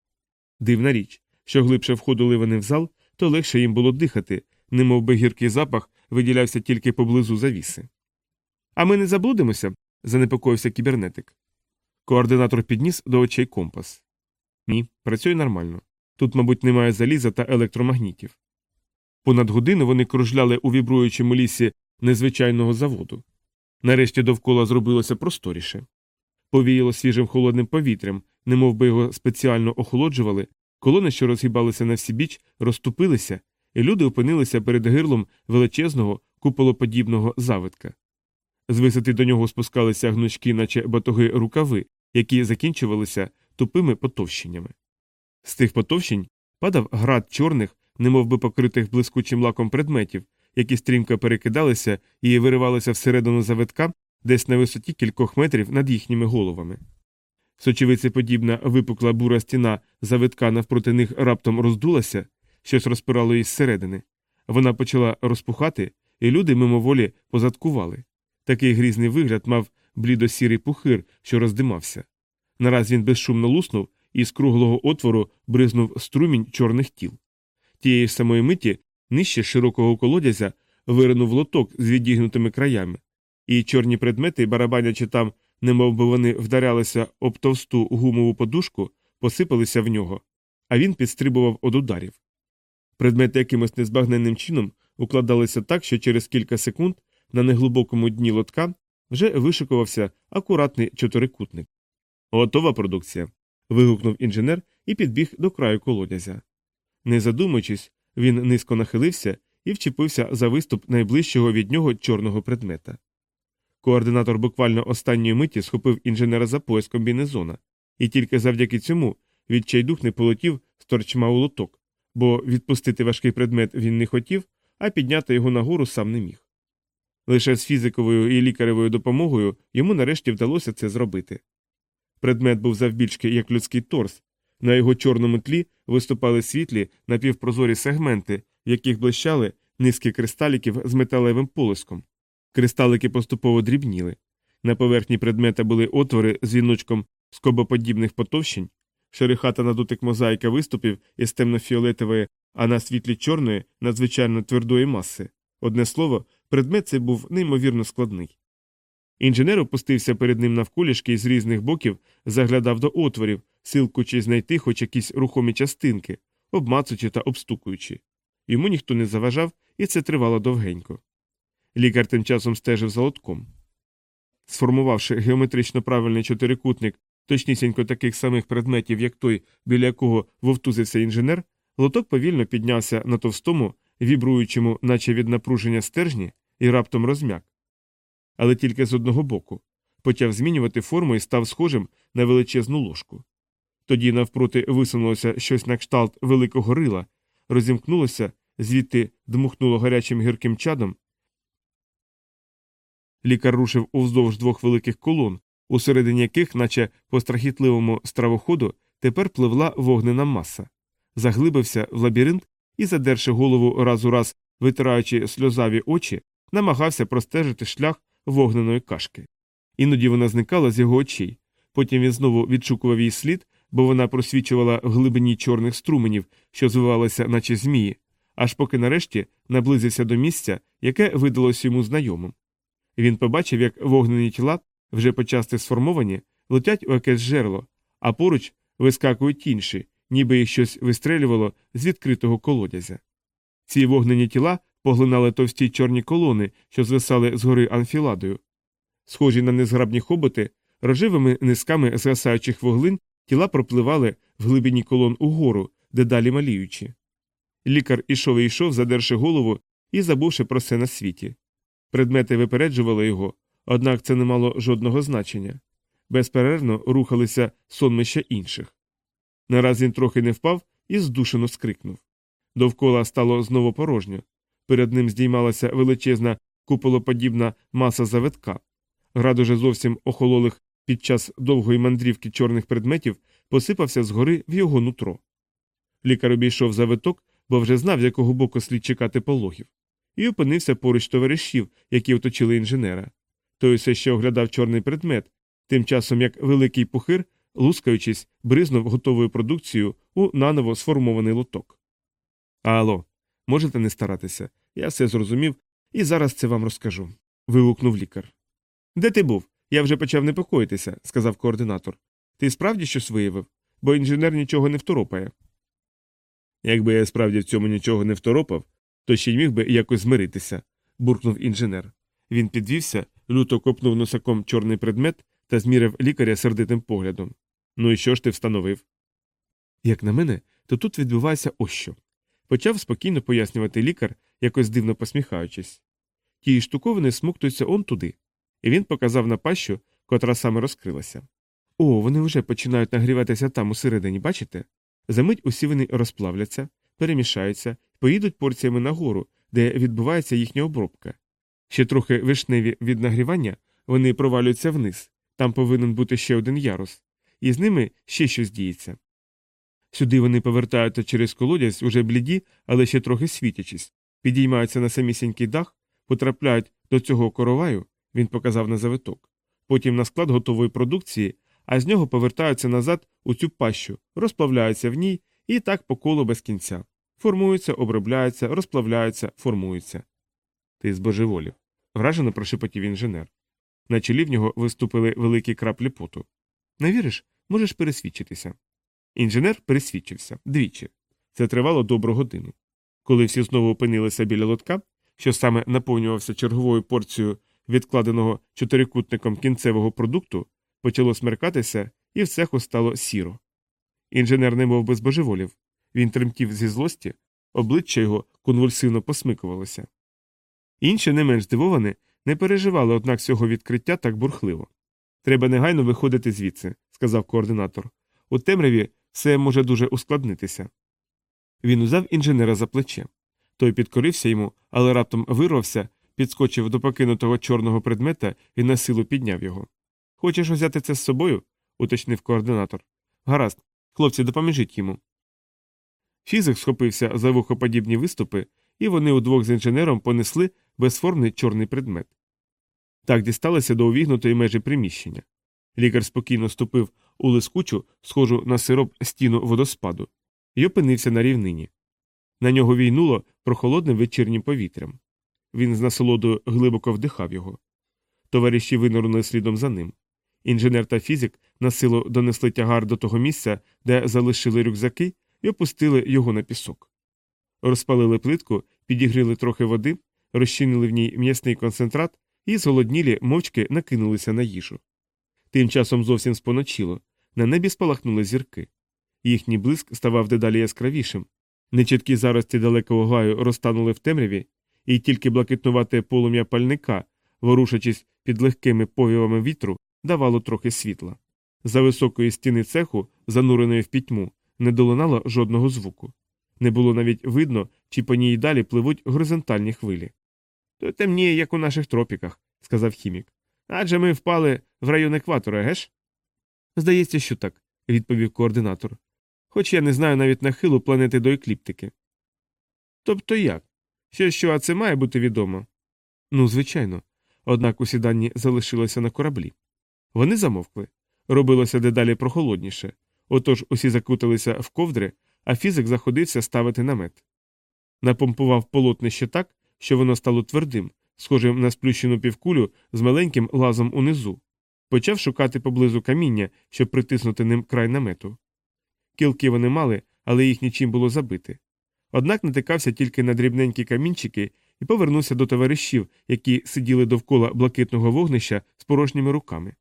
Дивна річ, що глибше входили вони в зал, то легше їм було дихати, немов би гіркий запах виділявся тільки поблизу завіси. А ми не заблудимося? занепокоївся кібернетик. Координатор підніс до очей компас. Ні, працює нормально. Тут, мабуть, немає заліза та електромагнітів. Понад годину вони кружляли у вібруючому лісі незвичайного заводу. Нарешті довкола зробилося просторіше. Повіяло свіжим холодним повітрям, немов би його спеціально охолоджували, колони, що розгибалися на всі біч, розступилися, і люди опинилися перед гирлом величезного куполоподібного завитка. З висоти до нього спускалися гнучки, наче батоги рукави, які закінчувалися тупими потовщеннями. З тих потовщень падав град чорних, немов би покритих блискучим лаком предметів, які стрімко перекидалися і виривалися всередину завитка десь на висоті кількох метрів над їхніми головами. Сочевицеподібна випукла бура стіна завитка навпроти них раптом роздулася, щось розпирало її зсередини. Вона почала розпухати, і люди мимоволі позадкували. Такий грізний вигляд мав блідо-сірий пухир, що роздимався. Нараз він безшумно луснув, і з круглого отвору бризнув струмінь чорних тіл. Тієї самої миті нижче широкого колодязя виринув лоток з відігнутими краями, і чорні предмети, барабанячи там, немов би вони вдарялися об товсту гумову подушку, посипалися в нього, а він підстрибував од ударів. Предмети якимось незбагненним чином укладалися так, що через кілька секунд на неглибокому дні лотка вже вишикувався акуратний чотирикутник. Готова продукція. вигукнув інженер і підбіг до краю колодязя. Не задумуючись, він низько нахилився і вчепився за виступ найближчого від нього чорного предмета. Координатор буквально останньої миті схопив інженера за пояс комбінезона, і тільки завдяки цьому відчайдух не полетів з торчма у лоток, бо відпустити важкий предмет він не хотів, а підняти його нагору сам не міг. Лише з фізиковою і лікаревою допомогою йому нарешті вдалося це зробити. Предмет був завбільшки, як людський торс, на його чорному тлі виступали світлі напівпрозорі сегменти, в яких блищали низки кристаліків з металевим полиском. Кристалики поступово дрібніли. На поверхні предмета були отвори з віночком скобоподібних потовщень, шерихата надутик мозаїка виступів із темно-фіолетової, а на світлі чорної надзвичайно твердої маси. Одне слово, предмет цей був неймовірно складний. Інженер опустився перед ним навколішки і з різних боків заглядав до отворів, силкуючи знайти хоч якісь рухомі частинки, обмацуючи та обстукуючи. Йому ніхто не заважав, і це тривало довгенько. Лікар тим часом стежив за лотком. Сформувавши геометрично правильний чотирикутник, точнісінько таких самих предметів, як той, біля якого вовтузився інженер, лоток повільно піднявся на товстому, вібруючому, наче від напруження стержні, і раптом розм'як. Але тільки з одного боку почав змінювати форму і став схожим на величезну ложку. Тоді навпроти висунулося щось на кшталт великого рила, розімкнулося, звідти дмухнуло гарячим гірким чадом. Лікар рушив уздовж двох великих колон, усередині яких, наче по страхітливому стравоходу, тепер пливла вогнена маса, заглибився в лабіринт і, задерши голову раз у раз, витираючи сльозаві очі, намагався простежити шлях вогненої кашки. Іноді вона зникала з його очей. Потім він знову відшукував її слід, бо вона просвічувала в глибині чорних струменів, що звивалися, наче змії, аж поки нарешті наблизився до місця, яке видалось йому знайомим. Він побачив, як вогнені тіла, вже почасти сформовані, летять у якесь жерло, а поруч вискакують інші, ніби їх щось вистрелювало з відкритого колодязя. Ці вогнені тіла поглинали товсті чорні колони, що звисали згори анфіладою. Схожі на незграбні хоботи, рожевими низками згасаючих вуглин тіла пропливали в глибині колон угору, дедалі маліючи. Лікар ішов і йшов, задерши голову і забувши про все на світі. Предмети випереджували його, однак це не мало жодного значення. Безперервно рухалися сонмища інших. Нараз він трохи не впав і здушено скрикнув. Довкола стало знову порожньо. Перед ним здіймалася величезна куполоподібна маса завитка. Град уже зовсім охололих під час довгої мандрівки чорних предметів посипався згори в його нутро. Лікар обійшов завиток, бо вже знав, з якого боку слід чекати пологів, і опинився поруч товаришів, які оточили інженера. Той усе ще оглядав чорний предмет, тим часом як великий пухир, лускаючись, бризнув готовою продукцією у наново сформований лоток. Алло, можете не старатися, я все зрозумів, і зараз це вам розкажу. вигукнув лікар. Де ти був? Я вже почав непокоїтися, сказав координатор. Ти справді щось виявив, бо інженер нічого не второпає. Якби я справді в цьому нічого не второпав, то ще й міг би якось змиритися, буркнув інженер. Він підвівся, люто копнув носаком чорний предмет та зміряв лікаря сердитим поглядом. Ну і що ж ти встановив? Як на мене, то тут відбувається ось що. Почав спокійно пояснювати лікар, якось дивно посміхаючись. Ті штуковини смуктуються он туди. І він показав на пащу, котра саме розкрилася. О, вони вже починають нагріватися там усередині, бачите? Замить усі вони розплавляться, перемішаються, поїдуть порціями нагору, де відбувається їхня обробка. Ще трохи вишневі від нагрівання вони провалюються вниз, там повинен бути ще один ярус, і з ними ще щось діється. Сюди вони повертаються через колодязь уже бліді, але ще трохи світячись, підіймаються на самісінький дах, потрапляють до цього короваю, він показав на завиток, потім на склад готової продукції, а з нього повертаються назад у цю пащу, розплавляються в ній і так по колу без кінця. Формуються, обробляються, розплавляються, формуються. Ти збожеволів. вражено прошепотів інженер. На чолі в нього виступили великі краплі поту. Не віриш, можеш пересвідчитися. Інженер пересвідчився двічі. Це тривало добру годину. Коли всі знову опинилися біля лотка, що саме наповнювався черговою порцією відкладеного чотирикутником кінцевого продукту, почало смеркатися, і в цеху стало сіро. Інженер не мов би збожеволів. Він тремтів зі злості, обличчя його конвульсивно посмикувалося. Інші, не менш здивовані, не переживали, однак цього відкриття так бурхливо. Треба негайно виходити звідси, сказав координатор. У темряві все може дуже ускладнитися. Він узяв інженера за плече. Той підкорився йому, але раптом вирвався, підскочив до покинутого чорного предмета і на силу підняв його. Хочеш взяти це з собою? уточнив координатор. Гаразд, хлопці, допоможіть йому. Фізик схопився за вухоподібні виступи, і вони удвох з інженером понесли безформний чорний предмет. Так дісталися до увігнутої межі приміщення. Лікар спокійно ступив у лискучу, схожу на сироп стіну водоспаду, і опинився на рівнині. На нього війнуло прохолодним вечірнім повітрям. Він з насолодою глибоко вдихав його. Товариші винурнули слідом за ним. Інженер та фізик на силу донесли тягар до того місця, де залишили рюкзаки, і опустили його на пісок. Розпалили плитку, підігріли трохи води, розчинили в ній м'ясний концентрат і зголоднілі мовчки накинулися на їжу. Тим часом зовсім споночило, на небі спалахнули зірки. Їхній блиск ставав дедалі яскравішим. Нечіткі зарості далекого гаю розтанули в темряві, і тільки блакитнувате полум'я пальника, ворушачись під легкими повівами вітру, давало трохи світла. За високої стіни цеху, зануреної в пітьму, не долинало жодного звуку. Не було навіть видно, чи по ній далі пливуть горизонтальні хвилі. То темніє, як у наших тропіках, сказав хімік. Адже ми впали в район екватора, геш? Здається, що так, відповів координатор. Хоч я не знаю навіть нахилу планети до екліптики. Тобто як? Що, що, а це має бути відомо? Ну, звичайно. Однак усі дані залишилися на кораблі. Вони замовкли. Робилося дедалі прохолодніше. Отож усі закуталися в ковдри, а фізик заходився ставити намет. Напомпував полотнище так, що воно стало твердим, схожим на сплющену півкулю з маленьким лазом унизу. Почав шукати поблизу каміння, щоб притиснути ним край намету. Кілки вони мали, але їх нічим було забити. Однак натикався тільки на дрібненькі камінчики і повернувся до товаришів, які сиділи довкола блакитного вогнища з порожніми руками.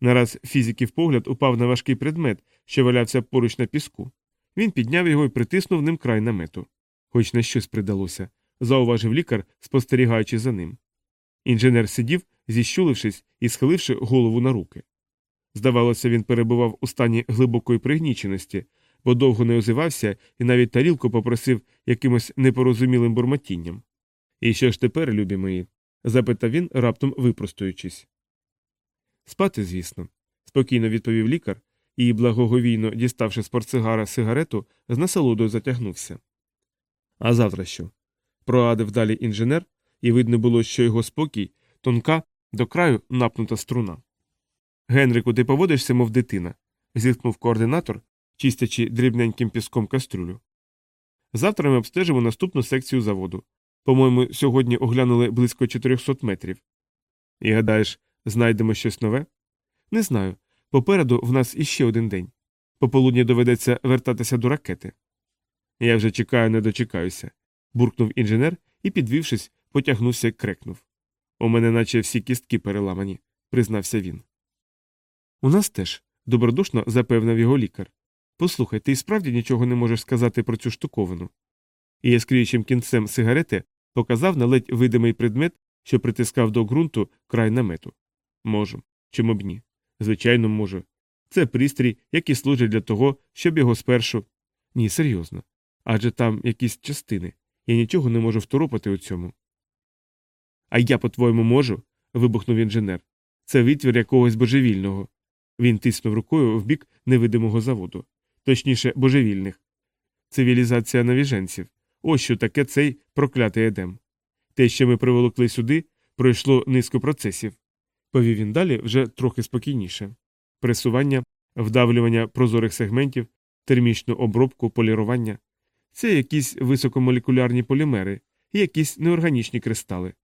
Нараз фізиків погляд упав на важкий предмет, що валявся поруч на піску. Він підняв його і притиснув ним край намету. Хоч на щось придалося, зауважив лікар, спостерігаючи за ним. Інженер сидів, зіщулившись і схиливши голову на руки. Здавалося, він перебував у стані глибокої пригніченості, бо довго не озивався і навіть тарілку попросив якимось непорозумілим бурмотінням. І що ж тепер, любі мої? запитав він, раптом випростуючись. Спати, звісно, спокійно відповів лікар і, благоговійно діставши з портсигара сигарету, з насолодою затягнувся. А завтра що? Проадив далі інженер, і видно було, що його спокій тонка до краю напнута струна. Генрику, ти поводишся, мов дитина, зіткнув координатор, чистячи дрібненьким піском кастрюлю. Завтра ми обстежимо наступну секцію заводу. По-моєму, сьогодні оглянули близько 400 метрів. І гадаєш, знайдемо щось нове? Не знаю. Попереду в нас іще один день. Пополудні доведеться вертатися до ракети. Я вже чекаю, не дочекаюся, буркнув інженер і, підвівшись, потягнувся крекнув. У мене наче всі кістки переламані, признався він. У нас теж, добродушно запевнив його лікар. Послухай, ти і справді нічого не можеш сказати про цю штуковину. І яскравішим кінцем сигарети показав на ледь видимий предмет, що притискав до ґрунту край намету. Можу. Чому б ні? Звичайно, можу. Це пристрій, який служить для того, щоб його спершу. Ні, серйозно. Адже там якісь частини. Я нічого не можу второпати у цьому. А я, по-твоєму, можу. вибухнув інженер. Це витвір якогось божевільного. Він тиснув рукою в бік невидимого заводу, точніше, божевільних. Цивілізація навіженців. Ось що таке цей проклятий едем. Те, що ми приволокли сюди, пройшло низку процесів. Повів він далі вже трохи спокійніше пресування, вдавлювання прозорих сегментів, термічну обробку, полірування. Це якісь високомолекулярні полімери якісь неорганічні кристали.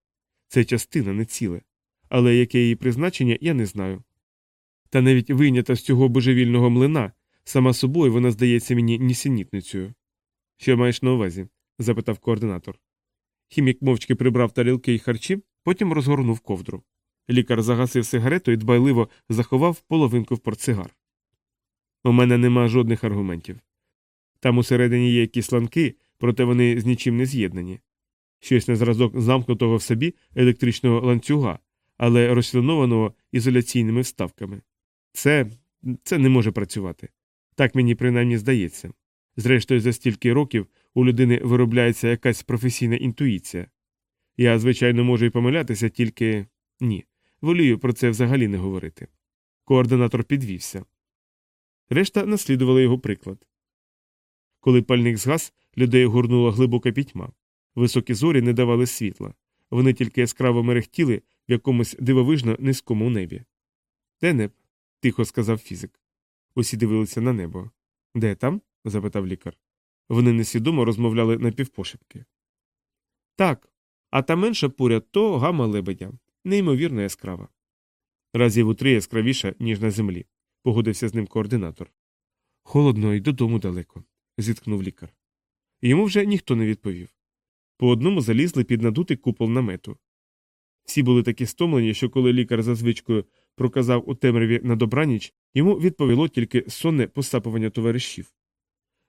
Це частина не ціле. Але яке її призначення, я не знаю. Та навіть вийнята з цього божевільного млина, сама собою вона здається мені нісенітницею. Що маєш на увазі? запитав координатор. Хімік мовчки прибрав тарілки й харчі, потім розгорнув ковдру. Лікар загасив сигарету і дбайливо заховав половинку в портсигар. У мене нема жодних аргументів. Там усередині є кисланки, проте вони з нічим не з'єднані. Щось на зразок замкнутого в собі електричного ланцюга, але розчленованого ізоляційними вставками. Це це не може працювати. Так мені принаймні здається. Зрештою, за стільки років у людини виробляється якась професійна інтуїція. Я, звичайно, можу і помилятися, тільки ні. Волію про це взагалі не говорити. Координатор підвівся. Решта наслідувала його приклад. Коли пальник згас, людей горнула глибока пітьма. Високі зорі не давали світла. Вони тільки яскраво мерехтіли в якомусь дивовижно низькому небі. Де неб? тихо сказав фізик. Усі дивилися на небо. Де там? запитав лікар. Вони несвідомо розмовляли напівпошепки. Так, а та менша поряд то гама лебедя, неймовірно яскрава. Разів у три яскравіша, ніж на землі, погодився з ним координатор. Холодно і додому далеко, зіткнув лікар. Йому вже ніхто не відповів. По одному залізли під надутий купол намету. Всі були такі стомлені, що коли лікар за звичкою проказав у темряві на добраніч, йому відповіло тільки сонне посапування товаришів.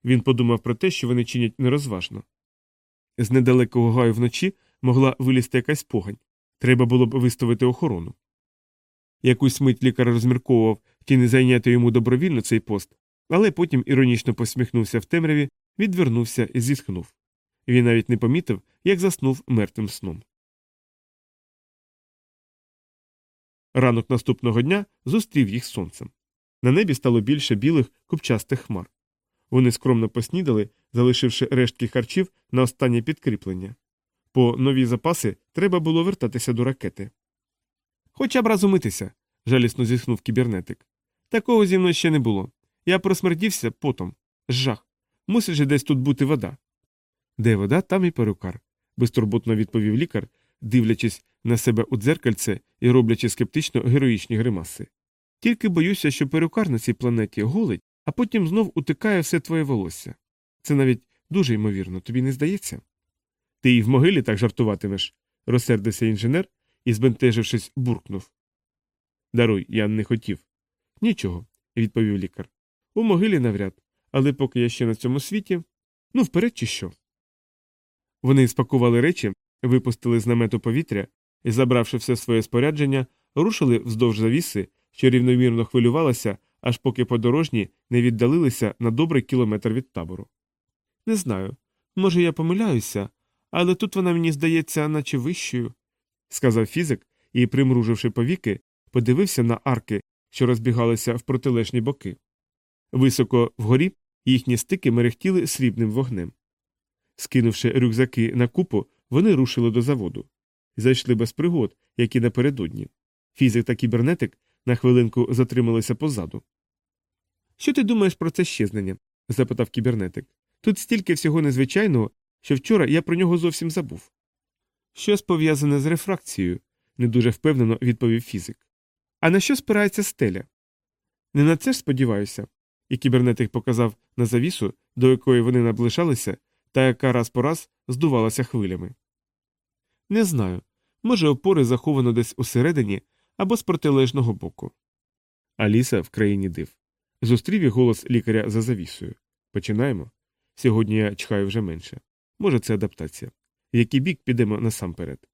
Він подумав про те, що вони чинять нерозважно. З недалекого гаю вночі могла вилізти якась погань. Треба було б виставити охорону. Якусь мить лікар розмірковував, чи не зайняти йому добровільно цей пост, але потім іронічно посміхнувся в темряві, відвернувся і зітхнув. Він навіть не помітив, як заснув мертвим сном. Ранок наступного дня зустрів їх сонцем. На небі стало більше білих купчастих хмар. Вони скромно поснідали, залишивши рештки харчів на останнє підкріплення. По нові запаси треба було вертатися до ракети. Хоча б раз умитися, жалісно зітхнув кібернетик. Такого зі мною ще не було. Я просмердівся потом. Жах. Мусить же десь тут бути вода. Де вода, там і перукар, безтурботно відповів лікар, дивлячись на себе у дзеркальце і роблячи скептично героїчні гримаси. Тільки боюся, що перукар на цій планеті голить, а потім знов утикає все твоє волосся. Це навіть дуже ймовірно, тобі не здається? Ти і в могилі так жартуватимеш, розсердився інженер і, збентежившись, буркнув. Даруй, я не хотів. Нічого, відповів лікар. У могилі навряд, але поки я ще на цьому світі. Ну, вперед, чи що. Вони спакували речі, випустили з намету повітря і, забравши все своє спорядження, рушили вздовж завіси, що рівномірно хвилювалася, аж поки подорожні не віддалилися на добрий кілометр від табору. Не знаю. Може, я помиляюся, але тут вона мені здається, наче вищою, сказав фізик і, примруживши повіки, подивився на арки, що розбігалися в протилежні боки. Високо вгорі їхні стики мерехтіли срібним вогнем. Скинувши рюкзаки на купу, вони рушили до заводу. Зайшли без пригод, як і напередодні. Фізик та кібернетик на хвилинку затрималися позаду. Що ти думаєш про це щезнення? запитав кібернетик. Тут стільки всього незвичайного, що вчора я про нього зовсім забув. Щось пов'язане з рефракцією, не дуже впевнено відповів фізик. А на що спирається стеля? Не на це ж сподіваюся. І кібернетик показав на завісу, до якої вони наближалися, та яка раз по раз здувалася хвилями. Не знаю. Може, опори заховано десь усередині або з протилежного боку. Аліса в країні див. Зустрів і голос лікаря за завісою. Починаємо. Сьогодні я чхаю вже менше. Може, це адаптація. Який бік підемо насамперед.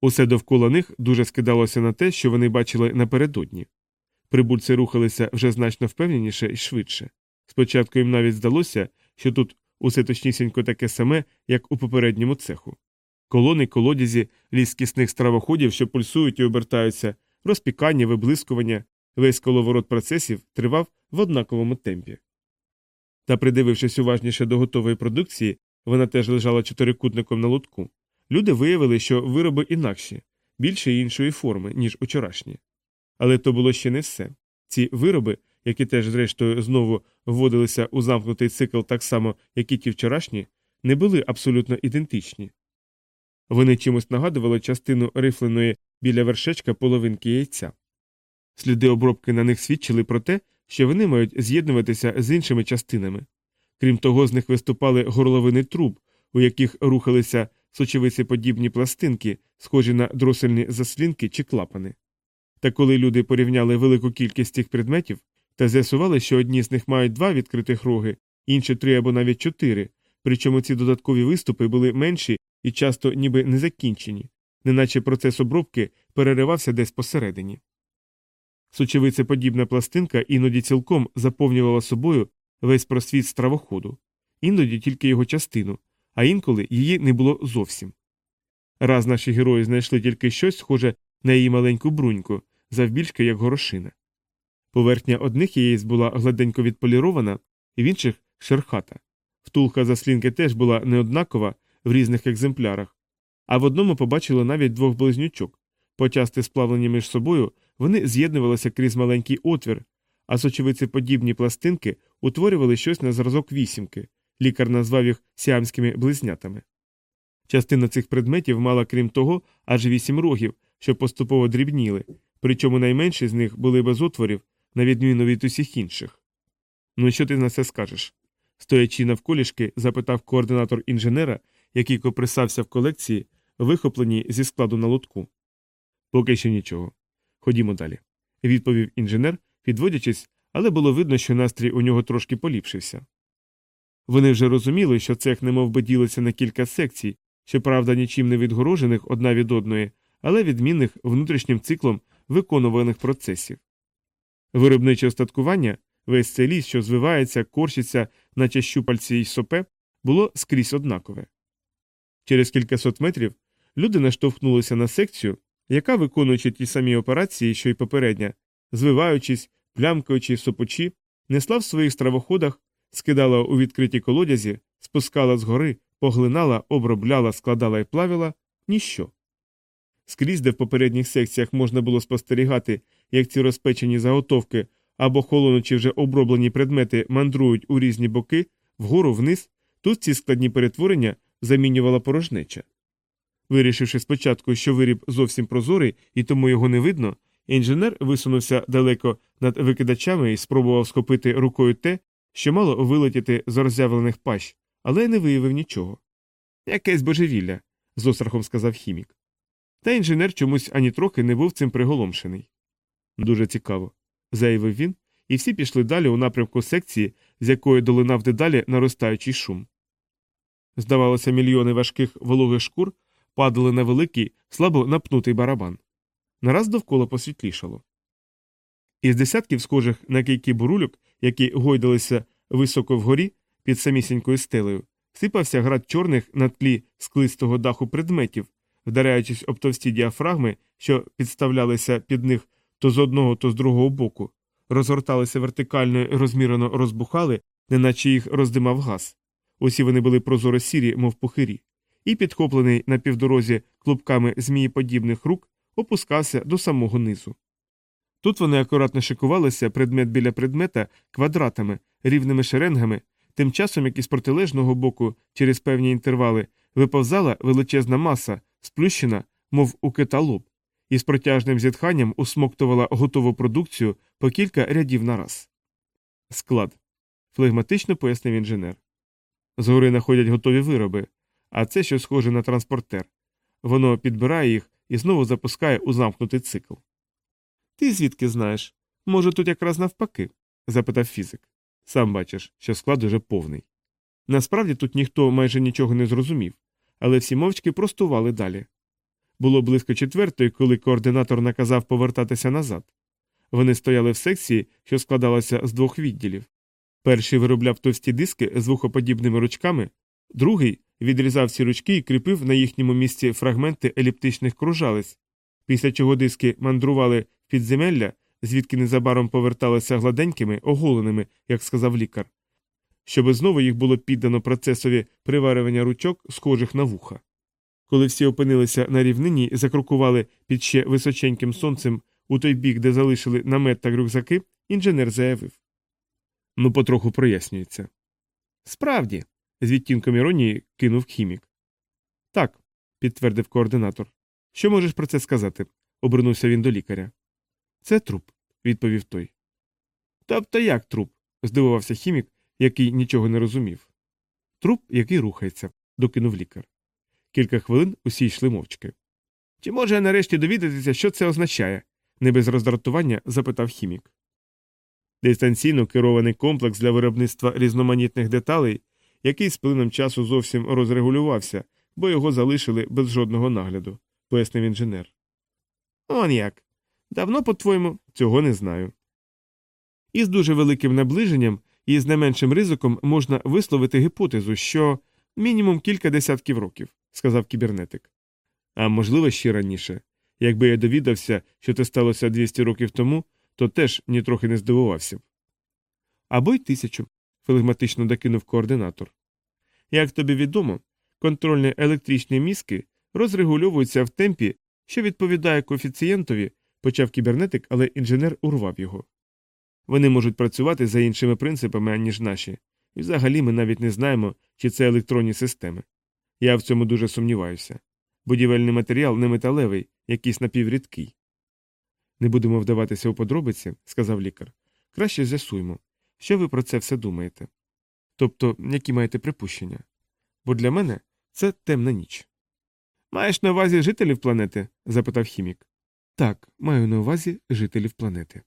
Усе довкола них дуже скидалося на те, що вони бачили напередодні. Прибульці рухалися вже значно впевненіше і швидше. Спочатку їм навіть здалося, що тут усе точнісінько таке саме, як у попередньому цеху. Колони, колодязі, ліс кисних стравоходів, що пульсують і обертаються, розпікання, виблискування, весь коловорот процесів тривав в однаковому темпі. Та, придивившись уважніше до готової продукції, вона теж лежала чотирикутником на лотку. Люди виявили, що вироби інакші, більше іншої форми, ніж учорашні. Але то було ще не все. Ці вироби, які теж, зрештою, знову вводилися у замкнутий цикл так само, як і ті вчорашні, не були абсолютно ідентичні. Вони чимось нагадували частину рифленої біля вершечка половинки яйця. Сліди обробки на них свідчили про те, що вони мають з'єднуватися з іншими частинами. Крім того, з них виступали горловини труб, у яких рухалися сочевицеподібні пластинки, схожі на дросельні заслінки чи клапани. Та коли люди порівняли велику кількість цих предметів та з'ясували, що одні з них мають два відкритих роги, інші три або навіть чотири, причому ці додаткові виступи були менші і часто ніби не закінчені, неначе процес обробки переривався десь посередині. Сочевицеподібна пластинка іноді цілком заповнювала собою весь просвіт стравоходу, іноді тільки його частину, а інколи її не було зовсім. Раз наші герої знайшли тільки щось схоже на її маленьку бруньку, завбільшки як горошина. Поверхня одних яєць була гладенько відполірована, в інших шерхата. Втулка заслінки теж була неоднакова в різних екземплярах, а в одному побачили навіть двох близнючок. Почасти сплавлені між собою, вони з'єднувалися крізь маленький отвір, а сочевицеподібні пластинки утворювали щось на зразок вісімки. Лікар назвав їх сіамськими близнятами. Частина цих предметів мала, крім того, аж вісім рогів, що поступово дрібніли, причому найменші з них були без отворів, на відміну від усіх інших. Ну що ти на це скажеш? Стоячи навколішки, запитав координатор інженера, який коприсався в колекції, вихопленій зі складу на лотку. Поки що нічого. Ходімо далі. Відповів інженер, підводячись, але було видно, що настрій у нього трошки поліпшився. Вони вже розуміли, що цех немов би ділиться на кілька секцій, щоправда, нічим не відгорожених одна від одної, але відмінних внутрішнім циклом виконуваних процесів. Виробниче остаткування, весь цей ліс, що звивається, корчиться, наче щупальці й сопе, було скрізь однакове. Через кількасот метрів люди наштовхнулися на секцію, яка, виконуючи ті самі операції, що й попередня, звиваючись, плямкаючи сопочі, несла в своїх стравоходах, скидала у відкриті колодязі, спускала згори, поглинала, обробляла, складала і плавила ніщо. Скрізь, де в попередніх секціях можна було спостерігати, як ці розпечені заготовки або холонучі вже оброблені предмети мандрують у різні боки, вгору вниз, тут ці складні перетворення замінювала порожнеча. Вирішивши спочатку, що виріб зовсім прозорий і тому його не видно, інженер висунувся далеко над викидачами і спробував схопити рукою те, що мало вилетіти з роззявлених пащ, але не виявив нічого. Якесь божевілля, з острахом сказав хімік. Та інженер чомусь ані трохи не був цим приголомшений. Дуже цікаво, заявив він, і всі пішли далі у напрямку секції, з якої долинав дедалі наростаючий шум. Здавалося, мільйони важких вологих шкур падали на великий, слабо напнутий барабан. Нараз довкола посвітлішало. Із десятків схожих на кийки бурульок, які гойдалися високо вгорі під самісінькою стелею, сипався град чорних на тлі склистого даху предметів, вдаряючись об товсті діафрагми, що підставлялися під них то з одного, то з другого боку, розгорталися вертикально і розмірено розбухали, неначе їх роздимав газ. Усі вони були прозоро сірі, мов пухирі, і, підхоплений на півдорозі клубками змієподібних рук, опускався до самого низу. Тут вони акуратно шикувалися предмет біля предмета квадратами, рівними шеренгами, тим часом як із протилежного боку, через певні інтервали, виповзала величезна маса, сплющена, мов у кита лоб, і з протяжним зітханням усмоктувала готову продукцію по кілька рядів на раз. Склад. флегматично пояснив інженер. Згори находять готові вироби, а це що схоже на транспортер. Воно підбирає їх і знову запускає у замкнутий цикл. Ти звідки знаєш? Може, тут якраз навпаки? запитав фізик. Сам бачиш, що склад уже повний. Насправді тут ніхто майже нічого не зрозумів, але всі мовчки простували далі. Було близько четвертої, коли координатор наказав повертатися назад. Вони стояли в секції, що складалася з двох відділів. Перший виробляв товсті диски з вухоподібними ручками, другий відрізав ці ручки і кріпив на їхньому місці фрагменти еліптичних кружалиць, після чого диски мандрували в підземелля, звідки незабаром поверталися гладенькими, оголеними, як сказав лікар, щоби знову їх було піддано процесові приварювання ручок, схожих на вуха. Коли всі опинилися на рівнині і закрокували під ще височеньким сонцем у той бік, де залишили намет та рюкзаки, інженер заявив. Ну, потроху прояснюється. Справді, з відтінком іронії кинув хімік. Так, підтвердив координатор. Що можеш про це сказати? обернувся він до лікаря. Це труп, відповів той. Тобто як труп? здивувався хімік, який нічого не розумів. Труп, який рухається, докинув лікар. Кілька хвилин усі йшли мовчки. Чи може я нарешті довідатися, що це означає? не без роздратування запитав хімік. Дистанційно керований комплекс для виробництва різноманітних деталей, який з плином часу зовсім розрегулювався, бо його залишили без жодного нагляду, пояснив інженер. Он як. Давно, по-твоєму, цього не знаю. Із дуже великим наближенням і з не меншим ризиком можна висловити гіпотезу, що мінімум кілька десятків років, сказав кібернетик. А можливо, ще раніше. Якби я довідався, що це сталося 200 років тому, то теж нітрохи не здивувався. Або й тисячу, флегматично докинув координатор. Як тобі відомо, контрольні електричні мізки розрегульовуються в темпі, що відповідає коефіцієнтові, почав кібернетик, але інженер урвав його. Вони можуть працювати за іншими принципами, аніж наші, і взагалі ми навіть не знаємо, чи це електронні системи. Я в цьому дуже сумніваюся. Будівельний матеріал не металевий, якийсь напіврідкий. Не будемо вдаватися у подробиці, сказав лікар. Краще з'ясуймо. Що ви про це все думаєте? Тобто, які маєте припущення? Бо для мене це темна ніч. Маєш на увазі жителів планети? запитав хімік. Так, маю на увазі жителів планети.